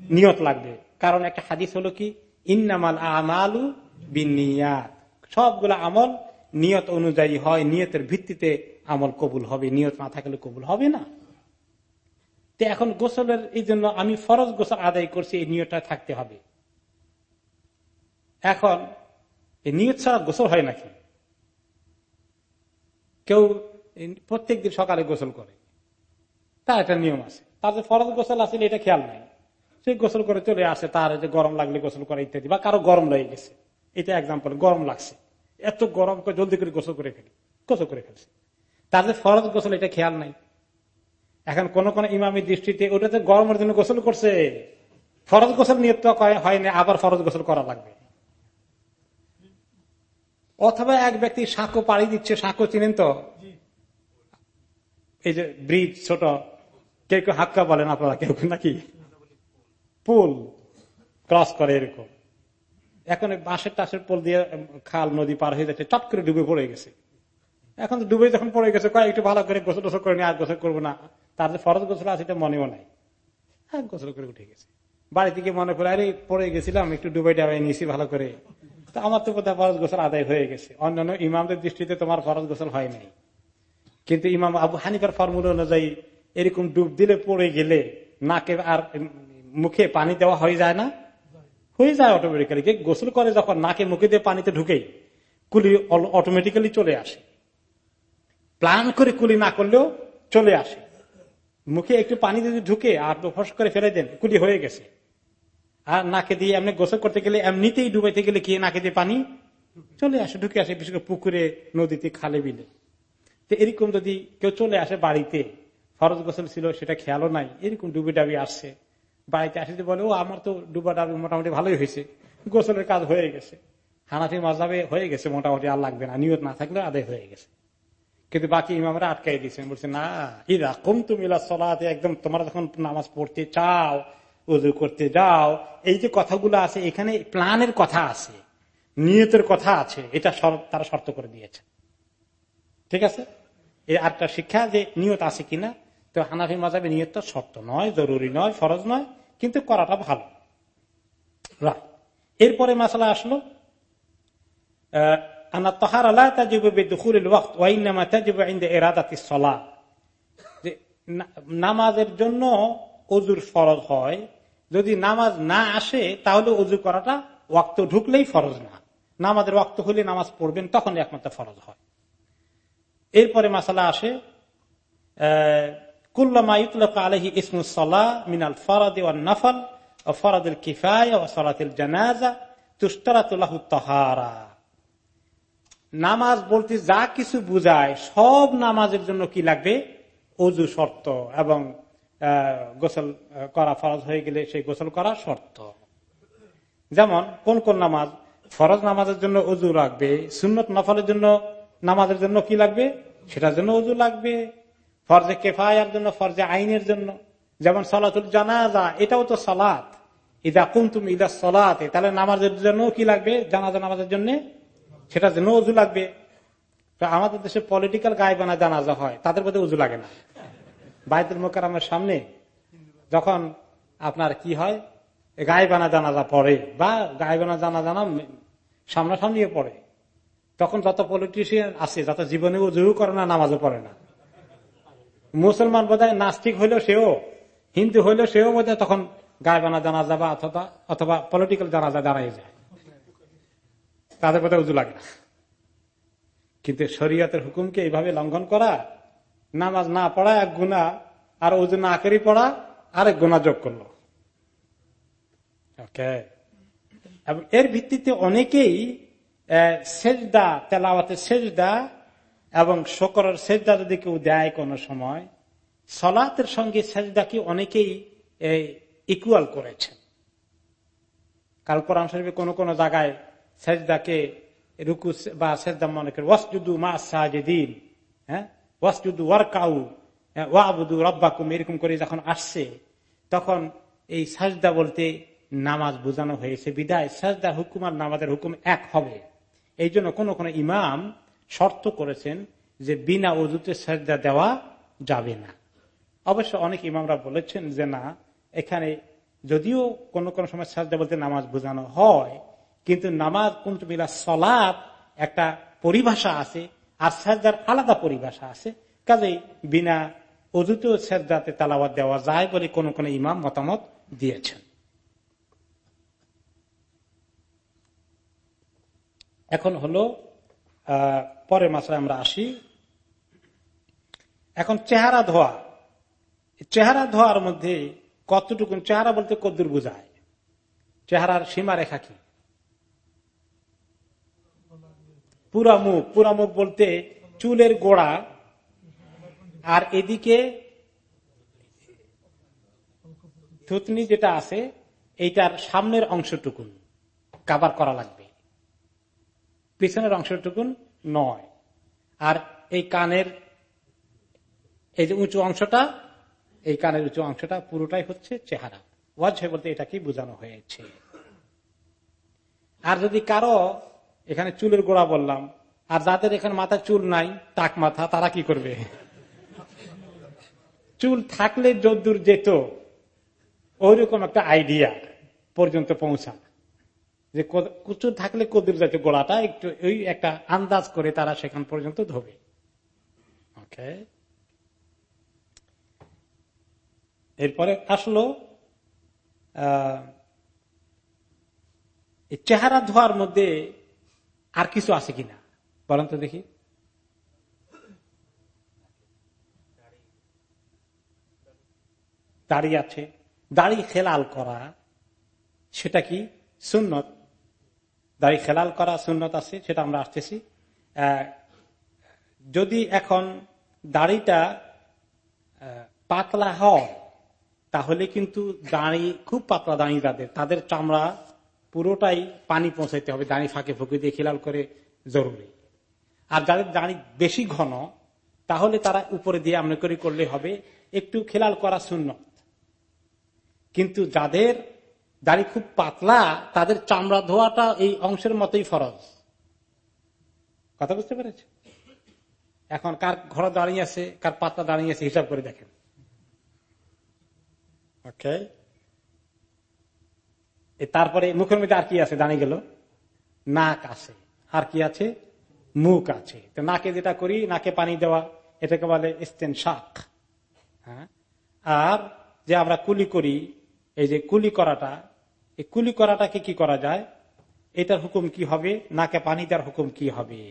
নিয়ত লাগবে। কারণ একটা হাদিস হলো কি? ইন্নামাল আমালু বিনিয়াত। সবগুলো আমল নিয়ত অনুযায়ী হয়, নিয়তের ভিত্তিতে আমল কবুল হবে। নিয়ত না থাকলে কবুল হবে না। তো এখন গোসলের এই জন্য আমি ফরজ গোসল আদায় করছি, এই নিয়তটা থাকতে হবে। এখন নিয়ত ছাড়া গোসল হয় নাকি? কেউ প্রত্যেকদিন সকালে গোসল করে। তার একটা নিয়ম আছে। তার যে ফরজ গোসল আছে এটা খেয়াল নাই। সে গোসল করে চলে আসে তার যে গরম লাগলে গোসল করে ইত্যাদি বা কারও গরম লেগে গেছে। এটা এক্সাম্পল গরম লাগছে। এত গরম করে জলদি করে গোসল করে ফেলি গোসল করে ফেলছে। তার যে ফরজ গোসল এটা খেয়াল নাই। এখন কোন কোন ইমামি দৃষ্টিতে ওটা তো গরমের জন্য গোসল করছে ফরজ গোসল নিয়ত হয়নি আবার ফরজ গোসল করা লাগবে। অথবা এক ব্যক্তি সাঁকো পাড়ি দিচ্ছে সাঁকো চিনেন তো? এই যে ব্রিজ ছোট কেউ কেউ হাক্কা বলেন আপনারা, কেউ নাকি পুল ক্রস করে এরকম। এখন বাঁশের টাসের পোল দিয়ে খাল, নদী পার হয়ে যাচ্ছে, চট করে ডুবে পড়ে গেছে। এখন তো ডুবে যখন পড়ে গেছে কয়েক একটু ভালো করে গোসল টোসল করে নিয়ে আর গোসল করব না। তার যে ফরজ গোসল আছে, এটা মনেও নাই। হ্যাঁ গোসল করে উঠে গেছে। বাড়ি থেকে মনে করে আরে পড়ে গেছিলাম, একটু ডুবে ডাবাই নিয়েছি ভালো করে। তো আমার তো বোধহয় ফরজ গোসল আদায় হয়ে গেছে। অন্যান্য ইমামদের দৃষ্টিতে তোমার ফরজ গোসল হয় নাই। কিন্তু ইমাম আবু হানিফার ফর্মুলা অনুযায়ী এরকম ডুব দিলে পড়ে গেলে নাকে আর মুখে পানি দেওয়া হয়ে যায় না? হয়ে যায় অটোমেটিক্যালি গোসল করে যখন নাকে মুখে দিয়ে পানিতে ঢুকেই কুলি অটোমেটিক্যালি চলে আসে। প্লান করে কুলি না করলেও চলে আসে। মুখে একটু পানি যদি ঢুকে আর ফস করে ফেলে দেন, কুলি হয়ে গেছে। আর নাকে দিয়ে এমনি গোসল করতে গেলে এমনিতেই ডুবাইতে গেলে কি নাকে দিয়ে পানি? চলে আসে, ঢুকে আসে, বিশেষ করে পুকুরে, নদীতে, খালে বিলে। তো এরকম যদি কেউ চলে আসে বাড়িতে ফরজ গোসল ছিল, সেটা খেয়ালও নাই। এরকম ডুবি ডাবি আসছে। বাড়িতে আসে বলে, ও, আমার তো ডুবা ডাবি মোটামুটি ভালোই হয়েছে। গোসলের কাজ হয়ে গেছে। হানাফি মজাবে হয়ে গেছে, মোটামুটি আর লাগবে না। নিয়ত না থাকলে আদায় হয়ে গেছে। কিন্তু বাকি ইমামরা আটকাই দিয়েছেন বলছে, না এরকম তুমি চলাতে একদম তোমরা যখন নামাজ পড়তে চাও উজু করতে যাও, এই যে কথাগুলো আছে, এখানে প্ল্যানের কথা আছে, নিয়তের কথা আছে, এটা তারা শর্ত করে দিয়েছে। ঠিক আছে? এই আটটা শিক্ষা যে নিয়ত আছে কিনা তো হানাফি মাজাবে নিয়তটা শর্ত নয়, জরুরি নয়, ফরজ নয়, কিন্তু করাটা ভালো। এরপরে মাসালা আসলো নামাজের জন্য অজুর ফরজ হয়, যদি নামাজ না আসে, তাহলে অজু করাটা ওয়াক্ত ঢুকলেই ফরজ না। নামাজের ওয়াক্ত হলে নামাজ পড়বেন, তখন একমাত্র ফরজ হয়। এরপরে মাসালা আসে মিনাল ও ও তহারা। নামাজ বলতে যা কিছু বুঝায়, সব নামাজের জন্য কি লাগবে? অজু শর্ত এবং গোসল করা ফরজ হয়ে গেলে সেই গোসল করা শর্ত। যেমন, কোন কোন নামাজ ফরজ নামাজের জন্য অজু লাগবে, সুন্নত নফলের জন্য নামাজের জন্য কি লাগবে? সেটার জন্য অজু লাগবে। ফরজে কেফায়ার জন্য, ফরজে আইনের জন্য। যেমন সলাতুল জানাজা, এটাও তো সলাৎ ইদা কুমতুম ইদা সলাত, তাহলে নামাজের জন্য কি লাগবে? জানাজা নামাজের জন্য? সেটার জন্য অজু লাগবে। আমাদের দেশে পলিটিক্যাল গায়ে গায়েবানা জানাজা হয়, তাদের মধ্যে উজু লাগে না। বাইতুল মোকার সামনে যখন আপনার কি হয়? গায়ে গায়েবানা জানাজা পড়ে, বা গায়েবানা জানা জানা সামনাসামনিও পড়ে। তখন যত পলিটিশিয়ান আছে, যত জীবনে উজু করে না, নামাজও পড়ে না। মুসলমান বোধ নাস্তিক হইলেও সেও, হিন্দু হইলেও সেও বোধ তখন গায়েবানা জানাজা বা অথবা অথবা পলিটিক্যাল জানা জানাজা দাঁড়াই যায়। তাদের বোধহয় উজু লাগে না। কিন্তু শরীয়তের হুকুমকে এইভাবে লঙ্ঘন করা, নামাজ না পড়া, এক গুণা, আর উজু না করি পড়া, আরেক গুণা যোগ করল। ওকে এর ভিত্তিতে অনেকেই সেজদা, তেলাওয়াতের সেজদা এবং শকরের সেজদা যদি কেউ দেয় কোন সময়। সলাতের সঙ্গে সেজদাকে অনেকেই ইকুয়াল করেছেন। কাল কোরআন শরীফে কোন কোন জায়গায় সেজদাকে রুকু বা সেজদা মনে করে, ওয়াসজুদু মা সাজেদিন হ্যাঁ? ওয়াসজুদু ওয়ারকাউ ওয়াবুদু রব্বাকুম এরকম করে যখন আসছে, তখন এই সাজদা বলতে নামাজ বোঝানো হয়েছে। বিদায়, সাজদা হুকুম আর নামাজের হুকুম এক হবে। এই জন্য কোন কোন ইমাম শর্ত করেছেন যে বিনা অজুতে সাজদা দেওয়া যাবে না। অবশ্য অনেক ইমামরা বলেছেন যে না, এখানে যদিও কোনো কোনো সময় সাজদা বলতে নামাজ বোঝানো হয়, কিন্তু নামাজ কুন্তমিলা সলাপ একটা পরিভাষা আছে আর সাজদার আলাদা পরিভাষা আছে। কাজেই বিনা অজুতেও সাজদাতে তালাবাদ দেওয়া যায় বলে কোন কোন ইমাম মতামত দিয়েছেন। এখন হলো পরের মাসে আমরা আসি। এখন চেহারা ধোয়া। চেহারা ধোয়ার মধ্যে কতটুকু চেহারা বলতে কদ্দুর বোঝায়। চেহারার সীমা রেখা কি? পুরা মুখ। পুরা মুখ বলতে চুলের গোড়া আর এদিকে থুতনি যেটা আছে, এইটার সামনের অংশটুকুন কাবার করা লাগবে। পিছনের অংশটুকুন নয়। আর এই কানের এই যে উঁচু অংশটা, এই কানের উঁচু অংশটা পুরোটাই হচ্ছে চেহারা। ওয়াজ বলতে এটা কি বোঝানো হয়েছে? আর যদি কারও এখানে চুলের গোড়া বললাম, আর যাদের এখানে মাথা চুল নাই টাক মাথা, তারা কি করবে? চুল থাকলে যদ্দূর যেত, ওইরকম একটা আইডিয়া পর্যন্ত পৌঁছা যে কুচুর থাকলে কদুর জাতীয় গোড়াটা একটু ওই একটা আন্দাজ করে তারা সেখান পর্যন্ত ধোবে। ওকে? এরপরে আসলো চেহারা ধোয়ার মধ্যে আর কিছু আছে কিনা? বলেন তো দেখি। দাড়ি আছে। দাড়ি খেলাল করা, সেটা কি সুন্নত? দাড়ি খেলাল করা সুন্নত আছে, সেটা আমরা আসতেছি। যদি এখন দাড়িটা পাতলা হয়, তাহলে কিন্তু দাঁড়ি, খুব পাতলা দাঁড়িয়ে তাদের তাদের চামড়া পুরোটাই পানি পৌঁছাইতে হবে, দাঁড়ি ফাঁকে ফুঁকে দিয়ে খেলাল করে জরুরি। আর যাদের দাঁড়ি বেশি ঘন, তাহলে তারা উপরে দিয়ে আমরা করে করলে হবে, একটু খেলাল করা শূন্য কিন্তু যাদের দাড়ি খুব পাতলা তাদের চামড়া ধোয়াটা এই অংশের মতোই ফরজ। কথা বুঝতে পেরেছে? এখন কার ঘর দাঁড়িয়ে আছে কার পাতলা দাঁড়িয়ে আছে হিসাব করে দেখেন। ওকে তারপরে মুখের মধ্যে আর কি আছে? দাঁড়িয়ে গেল। নাক আছে। আর কি আছে? মুখ আছে। তো নাকে যেটা করি নাকে পানি দেওয়া এটাকে বলে ইস্তেন শাক হ্যাঁ? আর যে আমরা কুলি করি এই যে কুলি করাটা এই কুলি করাটাকে কি করা যায়? এটার হুকুম কি হবে? নাকে পানি দেওয়ার হুকুম কি হবে?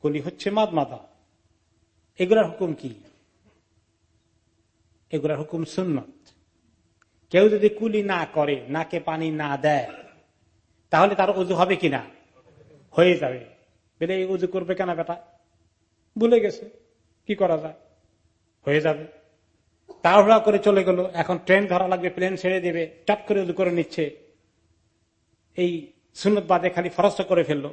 কুলি হচ্ছে মাদ মাদা। এগুলার হুকুম কি? এগুলার হুকুম সুন্নত। কেউ যদি কুলি না করে, নাকে পানি না দেয়, তাহলে তার উজু হবে কিনা হয়ে যাবে। বেলে উজু করবে কেনা বেটা? ভুলে গেছে। কি করা যায়? হয়ে যাবে। তাড়াহুড়া করে চলে গেল। এখন ট্রেন ধরা লাগবে প্লেন ছেড়ে দেবে চট করে উজু করে নিচ্ছে। এই সুনত বাদে খালি ফরস্ত করে ফেলল।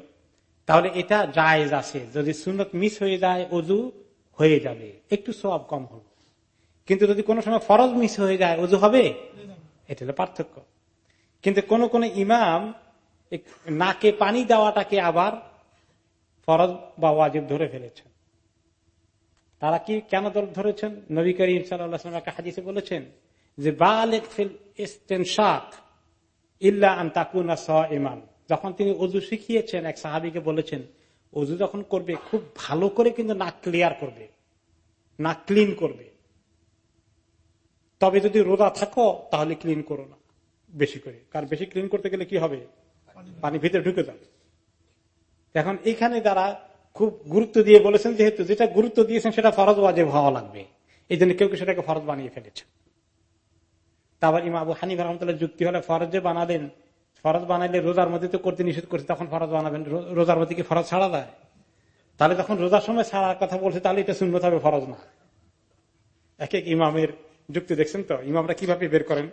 তাহলে এটা জায়েজ আছে। যদি সুনত মিস হয়ে যায় উজু হয়ে যাবে। একটু সব কম হল। কিন্তু যদি কোনো সময় ফরজ মিস হয়ে যায় উজু হবে? এটা পার্থক্য। কিন্তু কোন কোন ইমাম নাকে পানি দেওয়াটাকে আবার ফরজ বা ওয়াজিব ধরে ফেলেছেন তারা কি কেন ধরেছেন? নবী করিম সাল্লাম একটা হাদিসে বলেছেন যে বালেক ফিল শাক ইল্লা আন তাকুনা স ইমান যখন তিনি অজু শিখিয়েছেন এক সাহাবিকে বলেছেন অজু যখন করবে খুব ভালো করে কিন্তু নাক ক্লিয়ার করবে। নাক ক্লিন করবে। তবে যদি রোদা থাকো তাহলে ক্লিন করো না বেশি করে। কারণ বেশি ক্লিন করতে গেলে কি হবে? পানি ভিতরে ঢুকে যাবে। এখন এখানে যারা খুব গুরুত্ব দিয়ে বলেছেন, যেহেতু যেটা গুরুত্ব দিয়েছেন সেটা ফরজ ওয়াজেব হওয়া লাগবে। এই জন্য কেউ কেউ সেটাকে ফরজ বানিয়ে ফেলেছেন তারপর ইমা আবু হানিফ রহমতুল্লাহ যুক্তি হলে, ফরজে বানালেন, ফরজ বানাইলে রোজার মধ্যে তো করতে নিষেধ করছে, তখন ফরজ বানাবেন রোজার মধ্যে কি ফরজ ছাড়া দেয় তাহলে তখন রোজার সময় ছাড়ার কথা বলছে, তাহলে এটা শূন্য হবে, ফরজ না। এক এক ইমামের যুক্তি দেখছেন তো, ইমামরা কীভাবে বের করেন?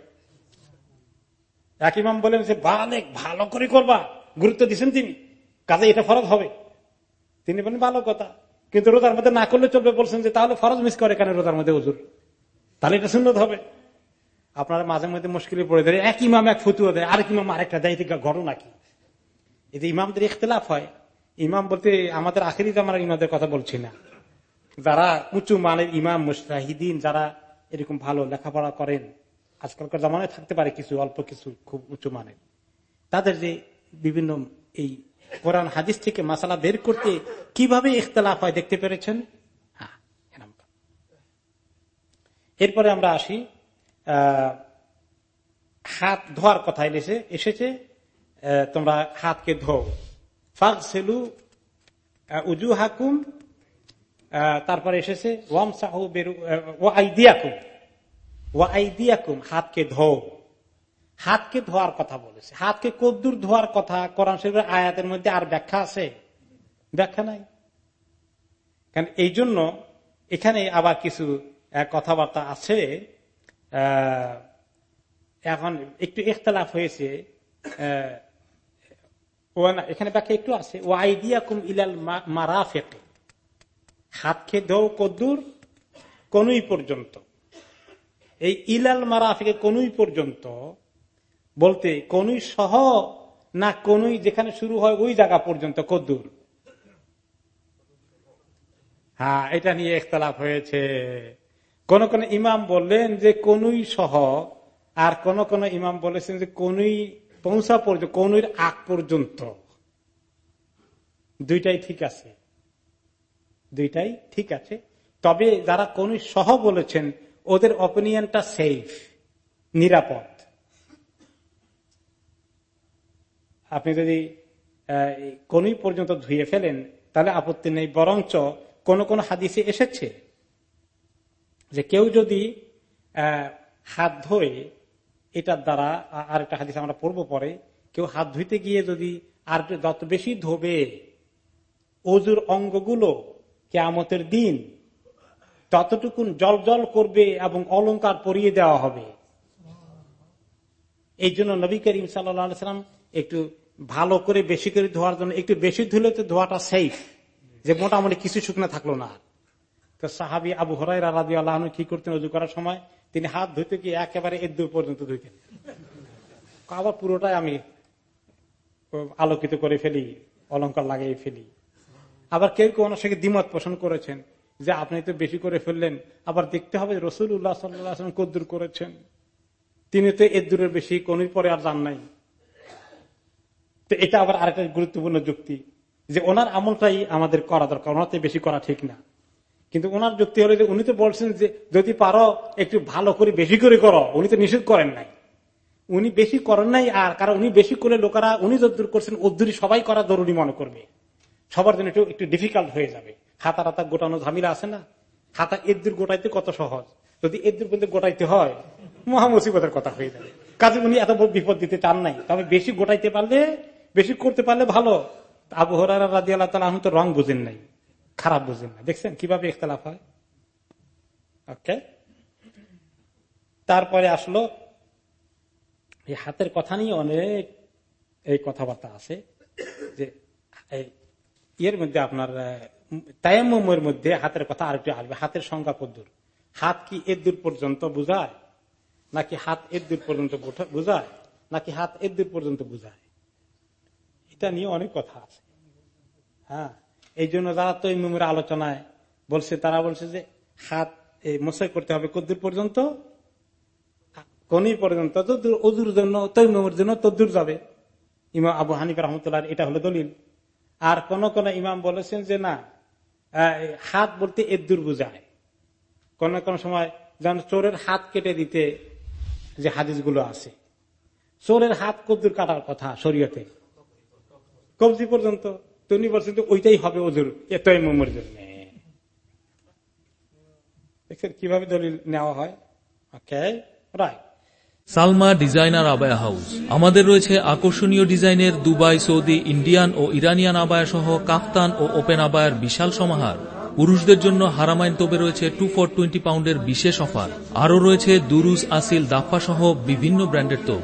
এক ইমাম বলেন যে, বালেক, ভালো করে করবা, গুরুত্ব দিচ্ছেন তিনি, কাজে এটা ফরজ হবে। তিনি বলেন, ভালো কথা। কিন্তু রোজার মধ্যে না করলে চলবে, বলছেন যে তাহলে ফরজ মিস করে কেন রোজার মধ্যে উজুর তাহলে এটা সুন্দর হবে। আপনারা মাঝে মধ্যে মুশকিলে পড়ে দেয় এক ইমাম এক ফুতুয়া দেয়, আরেক ইমাম আরেকটা দেয় ঘটনা কি এতে ইমামদের ইখতলাফ হয়। ইমাম বলতে আমাদের আখেরি আমার ইমামদের কথা বলছি না। যারা উঁচু মানের ইমাম, মুস্তাহিদিন, যারা এরকম ভালো লেখাপড়া করেন, আজকালকার জামানায় থাকতে পারে কিছু, অল্প কিছু, খুব উঁচু মানের। তাদের যে বিভিন্ন এই কোরআন হাদিস থেকে মাসালা বের করতে কীভাবে ইখতলাফ হয় দেখতে পেরেছেন? হ্যাঁ, এরপরে আমরা আসি হাত ধোয়ার কথা এসেছে এসেছে তোমরা হাতকে ধো ফাগ সেলু উজু হাকুম তারপরে এসেছে ওয়াম সাহু বেরু ও আইদিয়াকুম ও আইদিয়াকুম হাতকে ধো হাতকে ধোয়ার কথা বলেছে। হাতকে কদ্দুর ধোয়ার কথা কোরআন শরীফের আয়াতের মধ্যে আর ব্যাখ্যা আছে? ব্যাখ্যা নাই। কারণ এই জন্য এখানে আবার কিছু কথাবার্তা আছে। এখন একটু ইখতলাফ হয়েছে। এখানে ব্যাখ্যা একটু আছে। ও আইডিয়া কুম ইলাল মারা ফেকে হাত খেয়ে ধো কদ্দুর কনুই পর্যন্ত। এই ইলাল মারা ফেকে কনুই পর্যন্ত বলতে, কনুই সহ না কনুই যেখানে শুরু হয় ওই জায়গা পর্যন্ত, কদ্দুর। হ্যাঁ এটা নিয়ে একতলাফ হয়েছে। কোন কোন ইমাম বললেন যে কনুই সহ, আর কোন কোন ইমাম বলেছেন যে কনুই পৌঁছা পর্যন্ত কনুইর আগ পর্যন্ত। দুইটাই ঠিক আছে। দুইটাই ঠিক আছে। তবে যারা কনুই সহ বলেছেন, ওদের অপিনিয়নটা সেফ নিরাপদ। আপনি যদি কোনই পর্যন্ত ধুয়ে ফেলেন, তাহলে আপত্তি নেই, বরঞ্চ কোন কোন হাদিসে এসেছে যে কেউ যদি হাত ধোয়ে এটার দ্বারা আর একটা হাদিস আমরা পড়ব পরে, কেউ হাত ধুইতে গিয়ে যদি আর যত বেশি ধোবে, অজুর অঙ্গগুলো কেয়ামতের দিন ততটুকুন জল জল করবে এবং অলঙ্কার পরিয়ে দেওয়া হবে। এই জন্য নবী করিম সাল্লাম একটু ভালো করে বেশি করে ধোয়ার জন্য, একটু বেশি ধুলে তো ধোয়াটা সেফ যে মোটামুটি কিছু শুকনা থাকল না। তো সাহাবি আবু হরাই রাজি আল্লাহ কি করতেন উজু করার সময়? তিনি হাত ধুতে গিয়ে একেবারে এদ্দুর পর্যন্ত ধুইতেন। আবার পুরোটাই আমি আলোকিত করে ফেলি অলঙ্কার লাগিয়ে ফেলি। আবার কেউ কেউ ওনার সঙ্গে দ্বিমত পোষণ করেছেন, যে আপনি তো বেশি করে ফেললেন, আবার দেখতে হবে রসুল উল্লাহ সাল্লাম কদ্দুর করেছেন। তিনি তো এদ্দুরের বেশি কোন পরে আর জান নাই। তো এটা আবার আরেকটা গুরুত্বপূর্ণ যুক্তি, যে ওনার আমলটাই আমাদের করা দরকার, ওনার বেশি করা ঠিক না। কিন্তু ওনার যুক্তি হলো যে উনি তো বলছেন যে, যদি পারো একটু ভালো করে, বেশি করে করো, উনি তো নিষেধ করেন নাই। উনি বেশি করেন নাই, আর কারণ উনি বেশি করে লোকেরা, উনি যদ্দূর করছেন ওদ্দুরি সবাই করা জরুরি মনে করবে। সবার জন্য একটু একটু ডিফিকাল্ট হয়ে যাবে। খাতা রাতা গোটানো ঝামিলা আছে না? খাতা এদ্দুর গোটাইতে কত সহজ? যদি এদ্দুর বলতে গোটাইতে হয় মহামসিবতের কথা হয়ে যাবে। কাজে উনি এত বিপদ দিতে চান নাই। তবে বেশি গোটাইতে পারলে বেশি করতে পারলে ভালো। আবু হরার রাজি আল্লাহ তালা তো রং বুঝেন নাই, খারাপ বুঝেন না দেখছেন কীভাবে ইখতলাফ হয়? ওকে। তারপরে আসলো, এই হাতের কথা নিয়ে অনেক এই কথাবার্তা আছে যে ইয়ের মধ্যে আপনার তায়ামের মধ্যে হাতের কথা আরেকটু আসবে। হাতের সংখ্যা কদ্দুর। হাত কি এর দূর পর্যন্ত বুঝায়? নাকি হাত এর দূর পর্যন্ত বুঝায়? নাকি হাত এর দূর পর্যন্ত বুঝায়? এটা নিয়ে অনেক কথা আছে। হ্যাঁ এই জন্য যারা তো তৈমের আলোচনায় বলছে, তারা বলছে যে হাত মশাই করতে হবে কদ্দুর পর্যন্ত, কনি পর্যন্ত অজুর জন্য, তৈমের জন্য তদ্দুর যাবে। ইমাম আবু হানিফ রহমতুল্লাহ এটা হলো দলিল। আর কোন কোন ইমাম বলেছেন যে না হাত বলতে এদ্দুর বুঝায়। কোন কোন সময় যেন চোরের হাত কেটে দিতে যে হাদিসগুলো আছে। চোরের হাত কদ্দুর কাটার কথা শরীয়তে। কবজি পর্যন্ত তুমি বলছেন ওইটাই হবে ওজুর মোমের জন্য কীভাবে দলিল নেওয়া হয়? Okay right Salma designer abaya house. আমাদের রয়েছে আকর্ষণীয় ডিজাইনের দুবাই সৌদি ইন্ডিয়ান ও ইরানিয়ান আবায়া সহ কাফতান ও ওপেন আবায়ার বিশাল সমাহার। পুরুষদের জন্য হারামাইন তোপে রয়েছে টু ফর টোয়েন্টি পাউন্ডের বিশেষ অফার। আরও রয়েছে দুরুজ আসিল দাফা সহ বিভিন্ন ব্র্যান্ডের তোপ।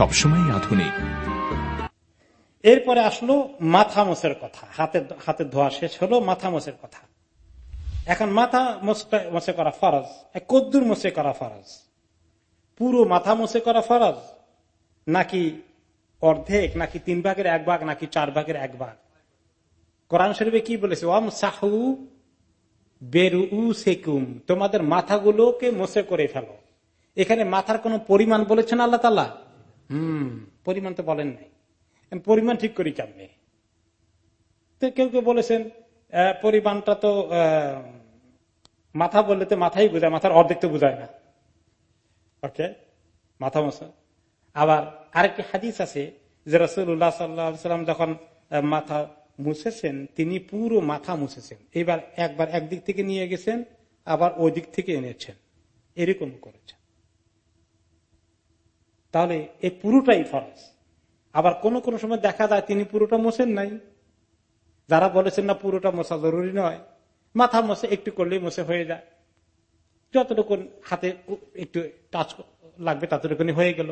সবসময় আধুনিক। এরপরে আসলো মাথা মোছের কথা। হাতে হাতে ধোয়া শেষ হলো মাথা মোছের কথা। এখন মাথা মোছে করা ফরজ। কদ্দুর মোছে করা ফরজ। পুরো মাথা মোছে করা ফরজ? নাকি অর্ধেক, নাকি তিন ভাগের এক ভাগ, নাকি চার ভাগের এক ভাগ? কোরআন শরীফে কি বলেছে? ওয়াম সাহু বেরু সেকুম তোমাদের মাথাগুলোকে মোছে করে ফেলো। এখানে মাথার কোন পরিমাণ বলেছেন আল্লাহ তালা পরিমাণ তো বলেন নাই। পরিমাণ ঠিক করি কেমনে? কেউ কেউ বলেছেন পরিমাণটা তো মাথা বললে তো মাথাই বোঝায়, মাথার অর্ধেক তো বোঝায় না। ওকে? মাথা মশা। আবার আরেকটি হাদিস আছে যে রসুল্লাহ সাল্লাম যখন মাথা মুছেছেন, তিনি পুরো মাথা মুছেছেন। এবার একবার একদিক থেকে নিয়ে গেছেন, আবার ওই দিক থেকে এনেছেন। এরকম করেছেন। তাহলে এই পুরোটাই ফরজ। আবার কোন কোন সময় দেখা যায় তিনি পুরোটা মোছেন নাই। যারা বলেছেন না পুরোটা মশা জরুরি নয়, মাথা মশে একটু করলেই মশে হয়ে যায়। যতটুকু হাতে একটু টাচ লাগবে ততটুকুনি হয়ে গেল।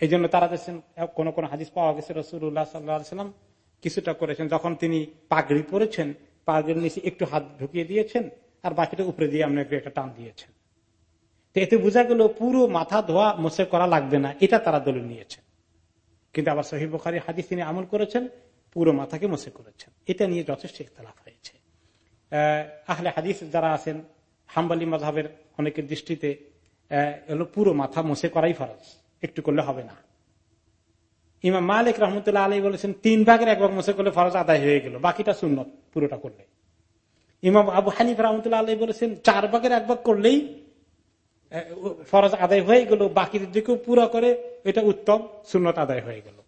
এই জন্য তারা দেখছেন কোন কোন হাদিস পাওয়া গেছে রসুল্লাহ সাল্লাম কিছুটা করেছেন। যখন তিনি পাগড়ি পরেছেন, পাগড়ির নিচে একটু হাত ঢুকিয়ে দিয়েছেন, আর বাকিটা উপরে দিয়ে আপনি একটা টান দিয়েছেন। তো এতে বোঝা গেল পুরো মাথা ধোয়া মোসে করা লাগবে না। এটা তারা দলিল নিয়েছেন। কিন্তু আবার সহিব বখারি হাদিস তিনি আমল করেছেন, পুরো মাথাকে মোসে করেছেন। এটা নিয়ে যথেষ্ট ইতলাফ হয়েছে আহলে হাদিস যারা আছেন, হাম্বালি মজাবের অনেকের দৃষ্টিতে পুরো মাথা মোসে করাই ফরজ। একটু করলে হবে না। ইমাম মালিক রহমতুল্লাহ আলী বলেছেন, তিন ভাগের এক ভাগ মোসে করলে ফরজ আদায় হয়ে গেল, বাকিটা শূন্য পুরোটা করলে। ইমাম আবু হানিফ রহমতুল্লাহ আলী বলেছেন, চার ভাগের এক ভাগ করলেই ফরজ আদায় হয়ে গেল বাকি দিকেও পুরো করে, এটা উত্তম শূন্যত আদায় হয়ে গেল।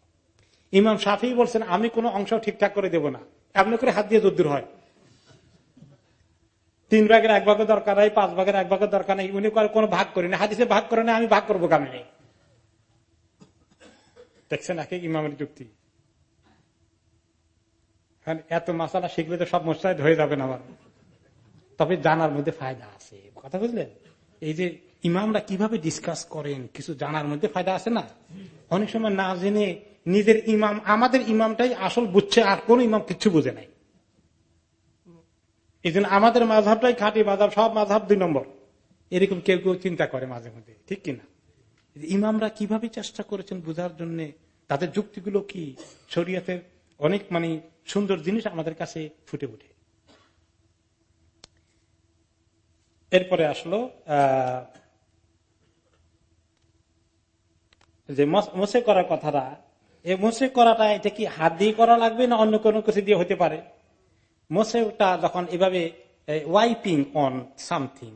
ইমাম সাফি বলছেন, আমি কোনো অংশ ঠিকঠাক করে দেব না। এমনি করে হাত দিয়ে দূর হয়। তিন ভাগের এক ভাগের দরকার নাই, পাঁচ ভাগের এক ভাগের দরকার নেই। উনি কোনো ভাগ করি না হাদিসে ভাগ করে না আমি ভাগ করব কামে নেই দেখছেন এক ইমামের যুক্তি। এত মাসালা শিখলে তো সব মশলায় হয়ে যাবে না আমার তবে জানার মধ্যে ফায়দা আছে। কথা বুঝলেন? এই যে ইমামরা কীভাবে ডিসকাস করেন? কিছু জানার মধ্যে ফায়দা আছে না? অনেক সময় না জেনে নিজের ইমাম, আমাদের ইমামটাই আসল বুঝছে, আর কোন ইমাম কিছু বুঝে নাই। এই জন্য আমাদের মাঝাবটাই খাঁটি মাঝাব সব মাঝাব দুই নম্বর। এরকম কেউ কেউ চিন্তা করে মাঝে মধ্যে, ঠিক কিনা? ইমামরা কীভাবে চেষ্টা করেছেন বুঝার জন্য? তাদের যুক্তিগুলো কি? শরীয়তের অনেক মানে সুন্দর জিনিস আমাদের কাছে ফুটে উঠে এরপরে আসলো যে মোসে করার কথাটা এই মোসে করাটা এটা কি হাত দিয়ে করা লাগবে না অন্য কোনো কিছু দিয়ে হতে পারে? মোসেটা যখন এভাবে ওয়াইপিং অন সামথিং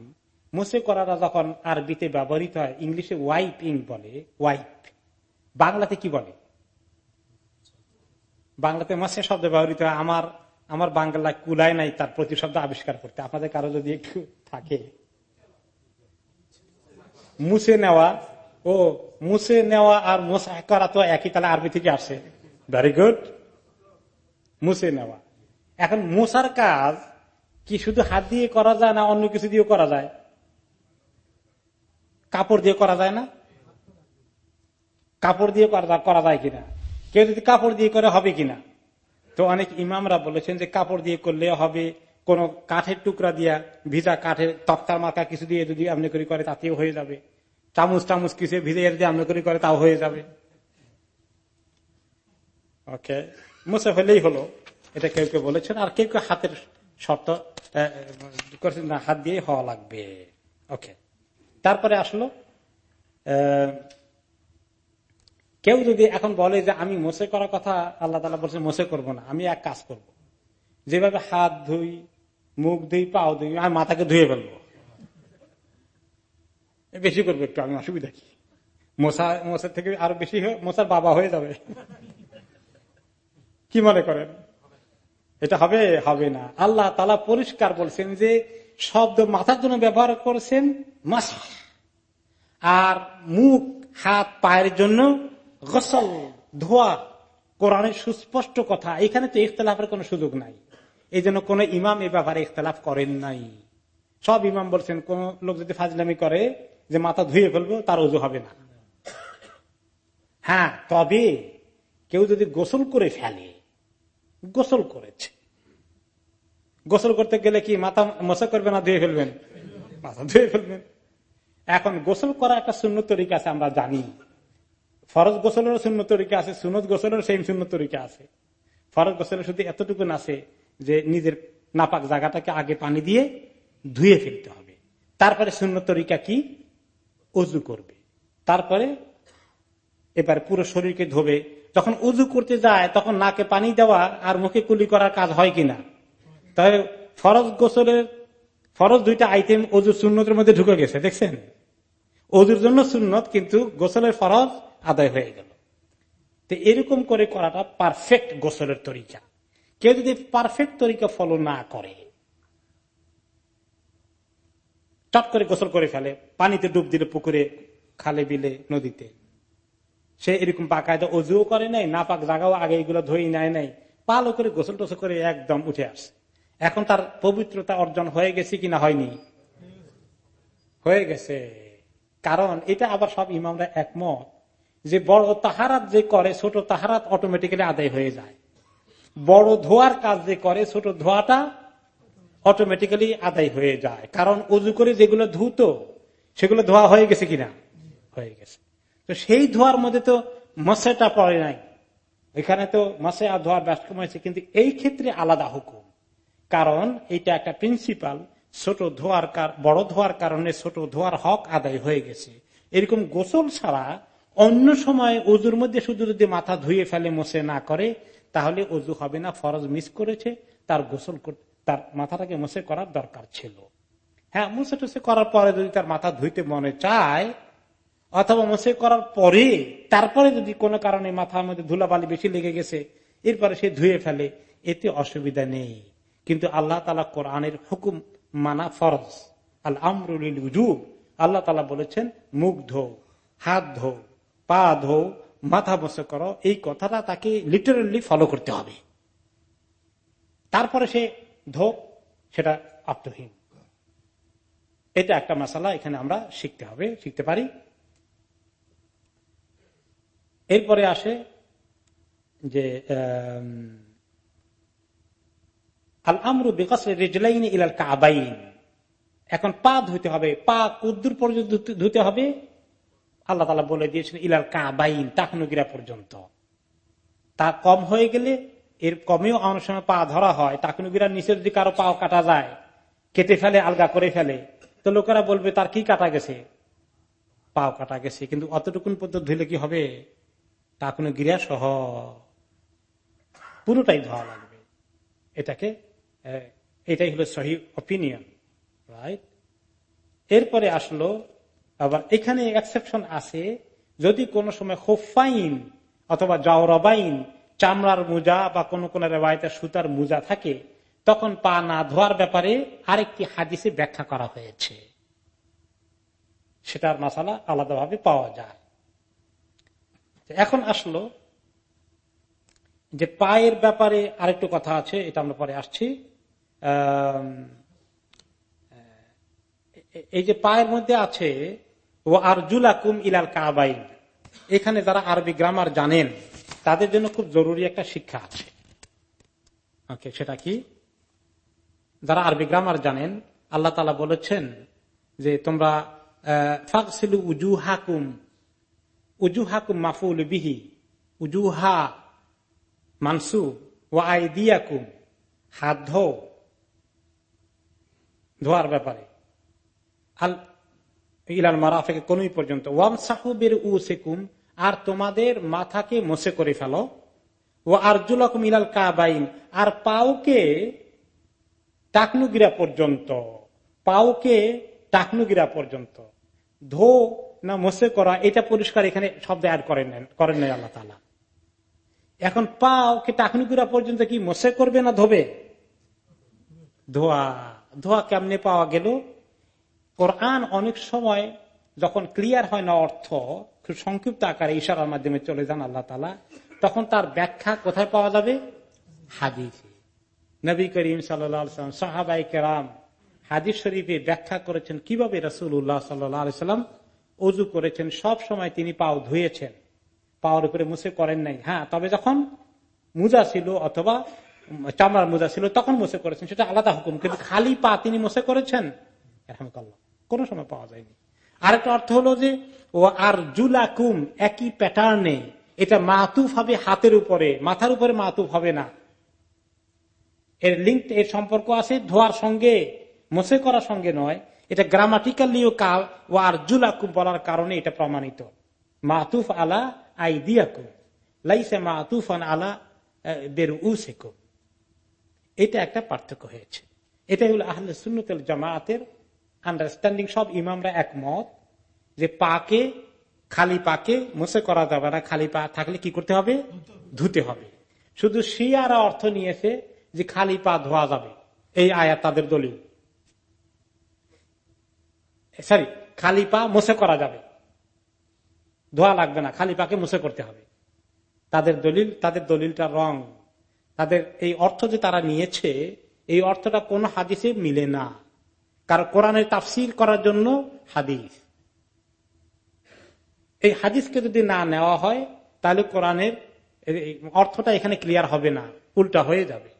মোসে করাটা যখন আরবিতে ব্যবহৃত হয়, ইংলিশে ওয়াইপিং বলে ওয়াইপ বাংলাতে কি বলে? বাংলাতে মোসে শব্দ ব্যবহৃত হয়, আমার আমার বাংলা কুলায় নাই, তার প্রতিশব্দ আবিষ্কার করতে। আপনাদের কারও যদি একটু থাকে। মুছে নেওয়া ও মুছে নেওয়া আর মোসা করা তো একই, তাহলে আরবি থেকে আসে। ভেরি গুড মুছে নেওয়া। এখন মোসার কাজ কি শুধু হাত দিয়ে করা যায় না অন্য কিছু দিয়ে করা যায়? কাপড় দিয়ে করা যায় না? কাপড় দিয়ে করা যায় কিনা? কেউ যদি কাপড় দিয়ে করে হবে কিনা? তো অনেক ইমামরা বলেছেন যে কাপড় দিয়ে করলে হবে কোন কাঠের টুকরা দিয়া, ভিজা কাঠের তক্তার মাথা কিছু দিয়ে যদি আপনি করে করে, তাতেও হয়ে যাবে। চামচ টামচ কিছু ভিজে যদি আপনি করে করে তাও হয়ে যাবে। ওকে মুসে হলেই হলো। এটা কেউ কেউ বলেছেন, আর কেউ কেউ হাতের শর্ত করেছেন না, হাত দিয়ে হওয়া লাগবে। ওকে, তারপরে আসলো কেউ যদি এখন বলে যে আমি মোসে করার কথা, আল্লাহ তালা বলছে মোসে করব না, আমি এক কাজ করব। যেভাবে হাত ধুই, মুখ ধুই, পাও ধুই, আমি মাথাকে ধুয়ে ফেলব। বেশি করব একটু, আমি অসুবিধা কি? মোসা মোসার থেকে আরও বেশি মোসার বাবা হয়ে যাবে। কি মনে করেন? এটা হবে হবে না। আল্লাহ তালা পরিষ্কার বলছেন যে, শব্দ মাথার জন্য ব্যবহার করেছেন মাসা। আর মুখ, হাত, পায়ের জন্য গসল, ধোয়া, কোরআনের সুস্পষ্ট কথা। এখানে তো ইখতলাফের কোন সুযোগ নাই। এই জন্য কোন ইমাম এ ব্যাপারে ইখতলাফ করেন নাই। সব ইমাম বলছেন, কোন লোক যদি ফাজলামি করে যে মাথা ধুয়ে ফেলব, তার অজু হবে না। হ্যাঁ তবে কেউ যদি গোসল করে ফেলে, গোসল করেছে। গোসল করতে গেলে কি মাথা মশা করবে না ধুয়ে ফেলবেন? মাথা ধুয়ে ফেলবেন। এখন গোসল করা একটা শূন্য তরিকা আছে, আমরা জানি। ফরজ গোসলেরও শূন্য তরিকা আছে সুনত গোসলের সেই শূন্য তরিকা আছে। ফরজ গোসলের শুধু এতটুকু আছে যে নিজের নাপাক জায়গাটাকে আগে পানি দিয়ে ধুয়ে ফেলতে হবে। তারপরে শূন্য তরিকা কি? অজু করবে। তারপরে এবার পুরো শরীরকে ধোবে। যখন উজু করতে যায়, তখন নাকে পানি দেওয়া আর মুখে কুলি করার কাজ হয় কিনা? তাহলে ফরজ গোসলের, ফরজ দুইটা আইটেম অজু সুন্নতের মধ্যে ঢুকে গেছে, দেখছেন? অজুর জন্য সুন্নত, কিন্তু গোসলের ফরজ আদায় হয়ে গেল। তো এরকম করে করাটা পারফেক্ট গোসলের তরিকা। কেউ যদি পারফেক্ট তরিকা ফলো না করে চট করে গোসল করে ফেলে, পানিতে ডুব দিলে পুকুরে, খালে বিলে, নদীতে। সে এরকম পাকায়দা অজুও করে নাই না পাক জাগাও আগে এগুলো ধুই নেয় নাই পালো করে গোসল টোসল করে একদম উঠে আসে এখন তার পবিত্রতা অর্জন হয়ে গেছে কিনা হয়নি? হয়ে গেছে। কারণ এটা আবার সব ইমামরা একমত যে বড় তাহারাত যে করে, ছোট তাহারাত অটোমেটিক্যালি আদায় হয়ে যায়। বড় ধোয়ার কাজ যে করে, ছোট ধোয়াটা অটোমেটিক্যালি আদায় হয়ে যায়। কারণ উজু করে যেগুলো ধুত, সেগুলো ধোয়া হয়ে গেছে কিনা? হয়ে গেছে। তো সেই ধোয়ার মধ্যে তো মশাটা পড়ে নাই। এখানে তো মশে আর ধোয়ার ব্যস্ত হয়েছে কিন্তু এই ক্ষেত্রে আলাদা হুকুম। কারণ এটা একটা প্রিন্সিপাল ছোট ধোয়ার বড় ধোয়ার কারণে ছোট ধোয়ার হক আদায় হয়ে গেছে। এরকম গোসল ছাড়া অন্য সময় অজুর মধ্যে শুধু যদি মাথা ধুয়ে ফেলে মোসে না করে, তাহলে অজু হবে না, ফরজ মিস করেছে, তার গোসল তার মাথাটাকে মোসে করার দরকার ছিল। হ্যাঁ মোসে টোসে করার পরে যদি তার মাথা ধুইতে মনে চায়, অথবা মোসে করার পরে, তারপরে যদি কোনো কারণে মাথার মধ্যে ধুলাবালি বেশি লেগে গেছে, এরপরে সে ধুয়ে ফেলে, এতে অসুবিধা নেই। কিন্তু আল্লাহ তালা কোরআনের হুকুম মানা ফরজ। আল আমরুল আল্লাহ তালা বলেছেন, মুখ ধো, হাত ধো, পা ধো, মাথা বসে করো। এই কথাটা তাকে লিটারেলি ফলো করতে হবে। তারপরে সে ধোক, সেটা আত্মহীন। এটা একটা মশালা, এখানে আমরা শিখতে হবে, শিখতে পারি। এরপরে আসে যে আল আমরু বিকাশ রেজলাইন ইলাল কাবাইন। এখন পা ধুতে হবে, পা কুদ্দুর পর্যন্ত ধুতে হবে। আল্লাহ তালা বলে দিয়েছেন, ইলাল কাবাইন টাকনুগিরা পর্যন্ত। তা কম হয়ে গেলে এর কমেও অনেক সময় পা ধরা হয় টাকনুগিরার নিচে যদি কারও পাও কাটা যায়, কেটে ফেলে, আলগা করে ফেলে। তো লোকেরা বলবে, তার কি কাটা গেছে? পাও কাটা গেছে, কিন্তু অতটুকুন পর্যন্ত ধুলে কি হবে? টাকনুগিরা সহ পুরোটাই ধোয়া লাগবে। এটাকে এটাই হলো সহি অপিনিয়ন রাইট এরপরে আসলো, আবার এখানে এক্সেপশন আছে, যদি কোনো সময় হোফাইন অথবা জাওরাবাইন চামড়ার মোজা বা কোন কোন রেবায়তে সুতার মোজা থাকে, তখন পা না ধোয়ার ব্যাপারে আরেকটি হাদিসে ব্যাখ্যা করা হয়েছে। সেটার মশালা আলাদাভাবে পাওয়া যায়। এখন আসলো যে পায়ের ব্যাপারে আরেকটু কথা আছে, এটা আমরা পরে আসছি। এই যে পায়ের মধ্যে আছে ও আর জুলাকুম ইলাল কাবাইন। এখানে যারা আরবি গ্রামার জানেন তাদের জন্য খুব জরুরি একটা শিক্ষা আছে। ওকে, সেটা কি? যারা আরবি গ্রামার জানেন, আল্লাহ তালা বলেছেন যে তোমরা ফাকসিলু উজু হাকুম উজু হাকুম মাফুল বিহি, উজুহা মানসু ও হাত ধো, ধোয়ার ব্যাপারে। ইলাল মারাফেকে কোন পর্যন্ত ওয়াম সাহুবের উ সেকুম আর তোমাদের মাথাকে মসে করে ফেলো। ও আর জুলকুম ইলাল কাবাইন, আর পাওকে টাকনুগিরা পর্যন্ত, পাওকে টাকনুগিরা পর্যন্ত। ধো না মোসে করা, এটা পরিষ্কার এখানে শব্দ অ্যাড করেন করেন নাই আল্লাহ তালা এখন পাও কি টাকনি পর্যন্ত কি মোসে করবে না ধোবে? ধোয়া ধোয়া কেমনে পাওয়া গেল? কোরআন অনেক সময় যখন ক্লিয়ার হয় না অর্থ খুব সংক্ষিপ্ত আকারে ইশারার মাধ্যমে চলে যান আল্লাহ তালা তখন তার ব্যাখ্যা কোথায় পাওয়া যাবে? হাদিস। নবী করিম সাল্লাম সাহাবাই কেরাম হাদিস শরীফে ব্যাখ্যা করেছেন কীভাবে রসুল উল্লাহ সাল্লাম অজু করেছেন, সব সময় তিনি পাও ধুয়েছেন। পাওয়ার উপরে মুছে করেন নাই। হ্যাঁ তবে যখন মুজা ছিল অথবা চামড়ার মুজা ছিল, তখন মুছে করেছেন। সেটা আলাদা হুকুম, কিন্তু খালি পা তিনি মুছে করেছেন? কোন সময় পাওয়া যায়নি। আরেকটা অর্থ হলো যে, ও আর জুলাকুম একই প্যাটার্নে এটা মাতুফ হবে হাতের উপরে, মাথার উপরে মাতুফ হবে না। এর লিঙ্ক এর সম্পর্ক আছে ধোয়ার সঙ্গে মোসে করার সঙ্গে নয়। এটা গ্রামাটিক্যালিও কাল, ও আর জুলাকুম বলার কারণে এটা প্রমাণিত। মাতুফ আলা আই দিয়াকুম লাইসে মাতুফান আলা বেরু উসেকুম এটা একটা পার্থক্য হয়েছে। এটাই হলো আহলে সুন্নতেল জামায়াতের আন্ডারস্ট্যান্ডিং সব ইমামরা একমত যে পাকে, খালি পাকে মুসে করা যাবে না, খালি পা থাকলে কি করতে হবে? ধুতে হবে। শুধু শিয়ারা অর্থ নিয়েছে যে খালি পা ধোয়া যাবে। এই আয়াত তাদের দলিল। সরি খালি পা মুছে করা যাবে। ধোয়া লাগবে না, খালি পাকে মুছে করতে হবে। তাদের দলিল, তাদের দলিলটা রং। তাদের এই অর্থ যে তারা নিয়েছে, এই অর্থটা কোন হাদিসে মিলে না। কারণ কোরআনের তাফসির করার জন্য হাদিস। এই হাদিসকে যদি না নেওয়া হয়, তাহলে কোরআনের অর্থটা এখানে ক্লিয়ার হবে না, উল্টা হয়ে যাবে।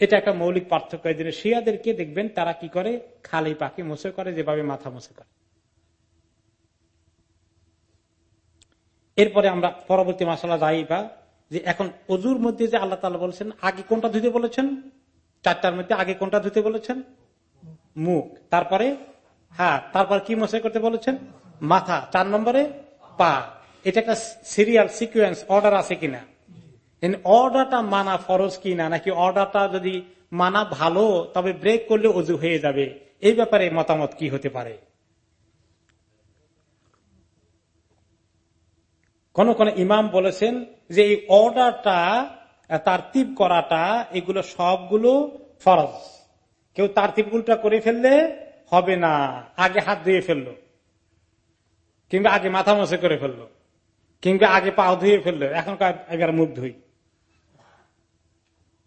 এটা একটা মৌলিক পার্থক্য। শিয়াদেরকে দেখবেন, তারা কি করে? খালি পাখি মুছে করে, যেভাবে মাথা মুছে করে। এরপরে আমরা পরবর্তী মশলা যাই বা যে এখন অজুর মধ্যে যে আল্লাহ তালা বলেছেন, আগে কোনটা ধুতে বলেছেন? চারটার মধ্যে আগে কোনটা ধুতে বলেছেন? মুখ। তারপরে হাত তারপর কি মশাই করতে বলেছেন? মাথা, চার নম্বরে পা। এটা একটা সিরিয়াল সিকুয়েন্স অর্ডার আছে কিনা? অর্ডারটা মানা ফরজ কিনা? নাকি অর্ডারটা যদি মানা ভালো, তবে ব্রেক করলে অজু হয়ে যাবে? এই ব্যাপারে মতামত কি হতে পারে? কোন কোন ইমাম বলেছেন যে এই অর্ডারটা তার তিপ করাটা, এগুলো সবগুলো ফরজ। কেউ তার উল্টা করে ফেললে হবে না। আগে হাত ধুয়ে ফেলল। কিংবা আগে মাথা মশে করে ফেলল। কিংবা আগে পাও ধুয়ে ফেলল। এখন এবার মুখ ধুই।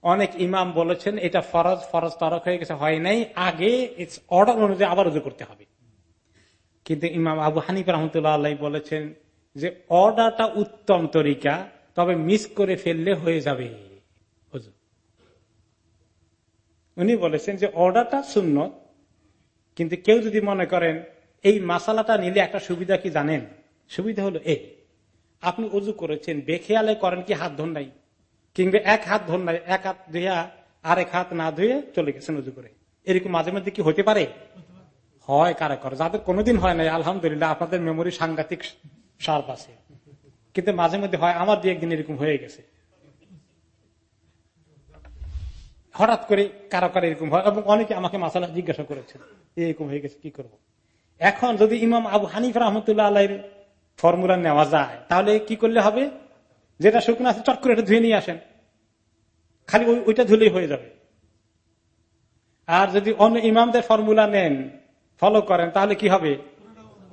অনেক ইমাম বলেছেন, এটা ফরজ ফরজ তরক হয়ে গেছে, হয় নাই। আগে অর্ডার অনুযায়ী আবার উজু করতে হবে। কিন্তু ইমাম আবু হানিফ রহমতুল্লাহ বলেছেন যে অর্ডারটা উত্তম তরিকা, তবে মিস করে ফেললে হয়ে যাবে। উনি বলেছেন যে অর্ডারটা শূন্য কিন্তু কেউ যদি মনে করেন, এই মাসালাটা নিলে একটা সুবিধা কি জানেন? সুবিধা হলো এই আপনি উজু করেছেন, বেখেয়ালে করেন কি হাত ধন নাই? কিংবা এক হাত ধন নাই, এক হাত ধুয়া আরেক হাত না ধুয়ে চলে গেছেন উজু করে। এরকম মাঝে মধ্যে কি হতে পারে? হয়, কারা করে? যাদের কোনোদিন হয় নাই, আলহামদুলিল্লাহ, আপনাদের মেমোরি সাংঘাতিক সার্প আছে। কিন্তু মাঝে মধ্যে হয়, আমার দু একদিন এরকম হয়ে গেছে। হঠাৎ করে কারও কারও এরকম হয়, এবং অনেকে আমাকে মাসালা জিজ্ঞাসা করেছেন এরকম হয়ে গেছে, কি করব। এখন যদি ইমাম আবু হানিফ রহমতুল্লাহ আল্লাহ ফর্মুলা নেওয়া যায়, তাহলে কি করলে হবে? যেটা শুকনো আছে, চট করে এটা ধুয়ে নিয়ে আসেন। খালি ওইটা ধুলেই হয়ে যাবে। আর যদি অন্য ইমামদের ফর্মুলা নেন, ফলো করেন, তাহলে কি হবে?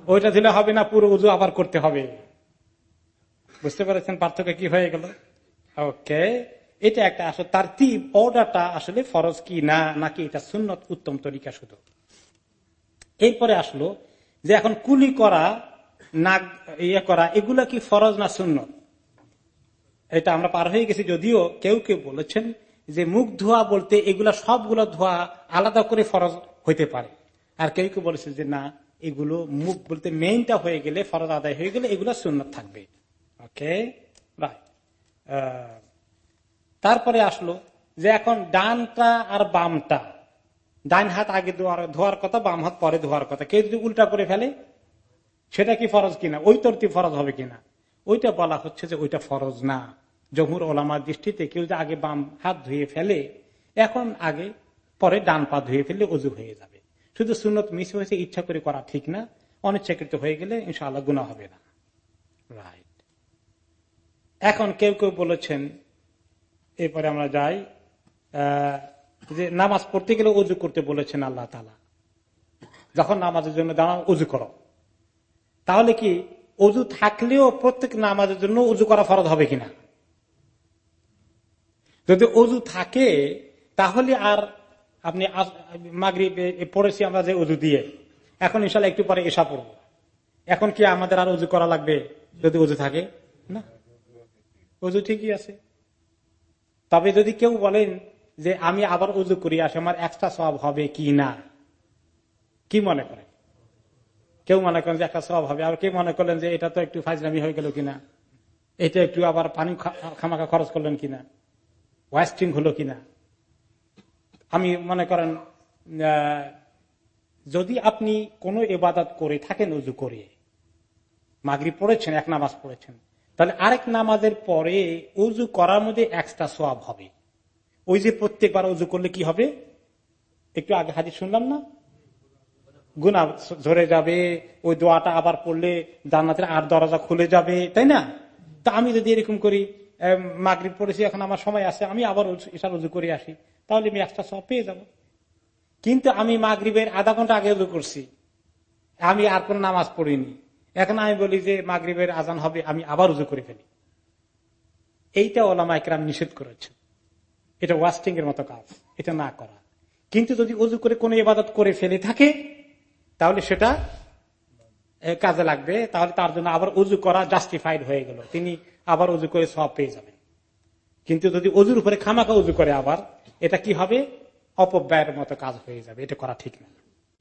ওইটা ধুলে হবে না, পুরো উজু আবার করতে হবে। বুঝতে পেরেছেন পার্থক্য কি হয়ে গেল? ওকে। এটা একটা আসলে তার তীব অর্ডারটা আসলে ফরজ কি না, নাকি এটা সুন্নত উত্তম তরিকা শুধু? এরপরে আসলো যে এখন কুলি করা, নাক ইয়ে করা, এগুলা কি ফরজ না সুন্নত? এটা আমরা পার হয়ে গেছি যদিও কেউ কেউ বলেছেন যে মুখ ধোয়া বলতে এগুলা সবগুলো ধোয়া আলাদা করে ফরজ হইতে পারে। আর কেউ কেউ বলেছে যে না, এগুলো মুখ বলতে মেইনটা হয়ে গেলে, ফরজ আদায় হয়ে গেলে এগুলো সুন্নত থাকবে। ওকে? রাইট। তারপরে আসলো যে এখন ডানটা আর বামটা। ডান হাত আগে ধোয়ার ধোয়ার কথা, বাম হাত পরে ধোয়ার কথা। কেউ যদি উল্টা করে ফেলে, সেটা কি ফরজ কিনা? ওই তোর তরতি ফরজ হবে কিনা? ওইটা বলা হচ্ছে যে ওইটা ফরজ না। জহুর ওলামার দৃষ্টিতে কেউ যদি আগে বাম হাত ধুয়ে ফেলে, এখন আগে পরে ডান পা ধুয়ে ফেললে অজু হয়ে যাবে। শুধু সুনত মিস হয়েছে, ইচ্ছা করে করা ঠিক না। অনিচ্ছাকৃত হয়ে গেলে ইনশাআল্লাহ গুণা হবে না। রাইট এখন কেউ কেউ বলেছেন এরপরে আমরা যাই যে নামাজ পড়তে গেলে উজু করতে বলেছেন আল্লাহ তালা যখন নামাজের জন্য দাঁড়াও, উজু করো। তাহলে কি অজু থাকলেও প্রত্যেক নামাজের জন্য উজু করা ফরজ হবে কিনা? যদি অজু থাকে, তাহলে আর আপনি মাগরি পড়েছি আমরা যে উজু দিয়ে। এখন ইনশাল্লাহ একটু পরে এসা পড়ব। এখন কি আমাদের আর উজু করা লাগবে যদি উজু থাকে? না? উজু ঠিকই আছে। তবে যদি কেউ বলেন যে আমি আবার উজু করি, আসে আমার এক্সট্রা সব হবে কি না? কি মনে করেন কেউ মনে করেন যে একটা সব হবে আর কেউ মনে করলেন যে এটা তো একটু ফাজলামি হয়ে গেল কিনা? এটা একটু আবার পানি খামাখা খরচ করলেন কিনা? ওয়েস্টিং হলো কিনা? আমি মনে করেন যদি আপনি কোনো এবাদত করে থাকেন উজু করে মাগরি পড়েছেন, এক নামাজ পড়েছেন তাহলে আরেক নামাজের পরে উজু করার মধ্যে এক্সট্রা সোয়াব হবে। ওই যে প্রত্যেকবার উজু করলে কি হবে? একটু আগে হাজির শুনলাম না? গুনা ঝরে যাবে, ওই দোয়াটা আবার পড়লে জান্নাতের আর দরজা খুলে যাবে, তাই না? তা আমি যদি এরকম করি মাগরিব পড়েছি, এখন আমার সময় আছে, আমি আবার ইশার উজু করে আসি, তাহলে আমি একটা সব পেয়ে যাব। কিন্তু আমি মাগরিবের আধা ঘণ্টা আগে উজু করছি, আমি আর কোন নামাজ পড়িনি। এখন আমি বলি যে মাগরিবের আজান হবে, আমি আবার উজু করে ফেলি। এইটা ওলামা একরাম নিষেধ করেছে। এটা ওয়াস্টিং এর মতো কাজ, এটা না করা। কিন্তু যদি উজু করে কোনো ইবাদত করে ফেলে থাকে, তাহলে সেটা কাজে লাগবে। তাহলে তার জন্য আবার উজু করা জাস্টিফাইড হয়ে গেল। তিনি আবার উজু করে সব পেয়ে যাবেন। কিন্তু যদি অজুর উপরে খামাকা উজু করে আবার, এটা কি হবে? অপব্যয়ের মতো কাজ হয়ে যাবে। এটা করা ঠিক না।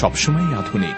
সবসময় আধুনিক।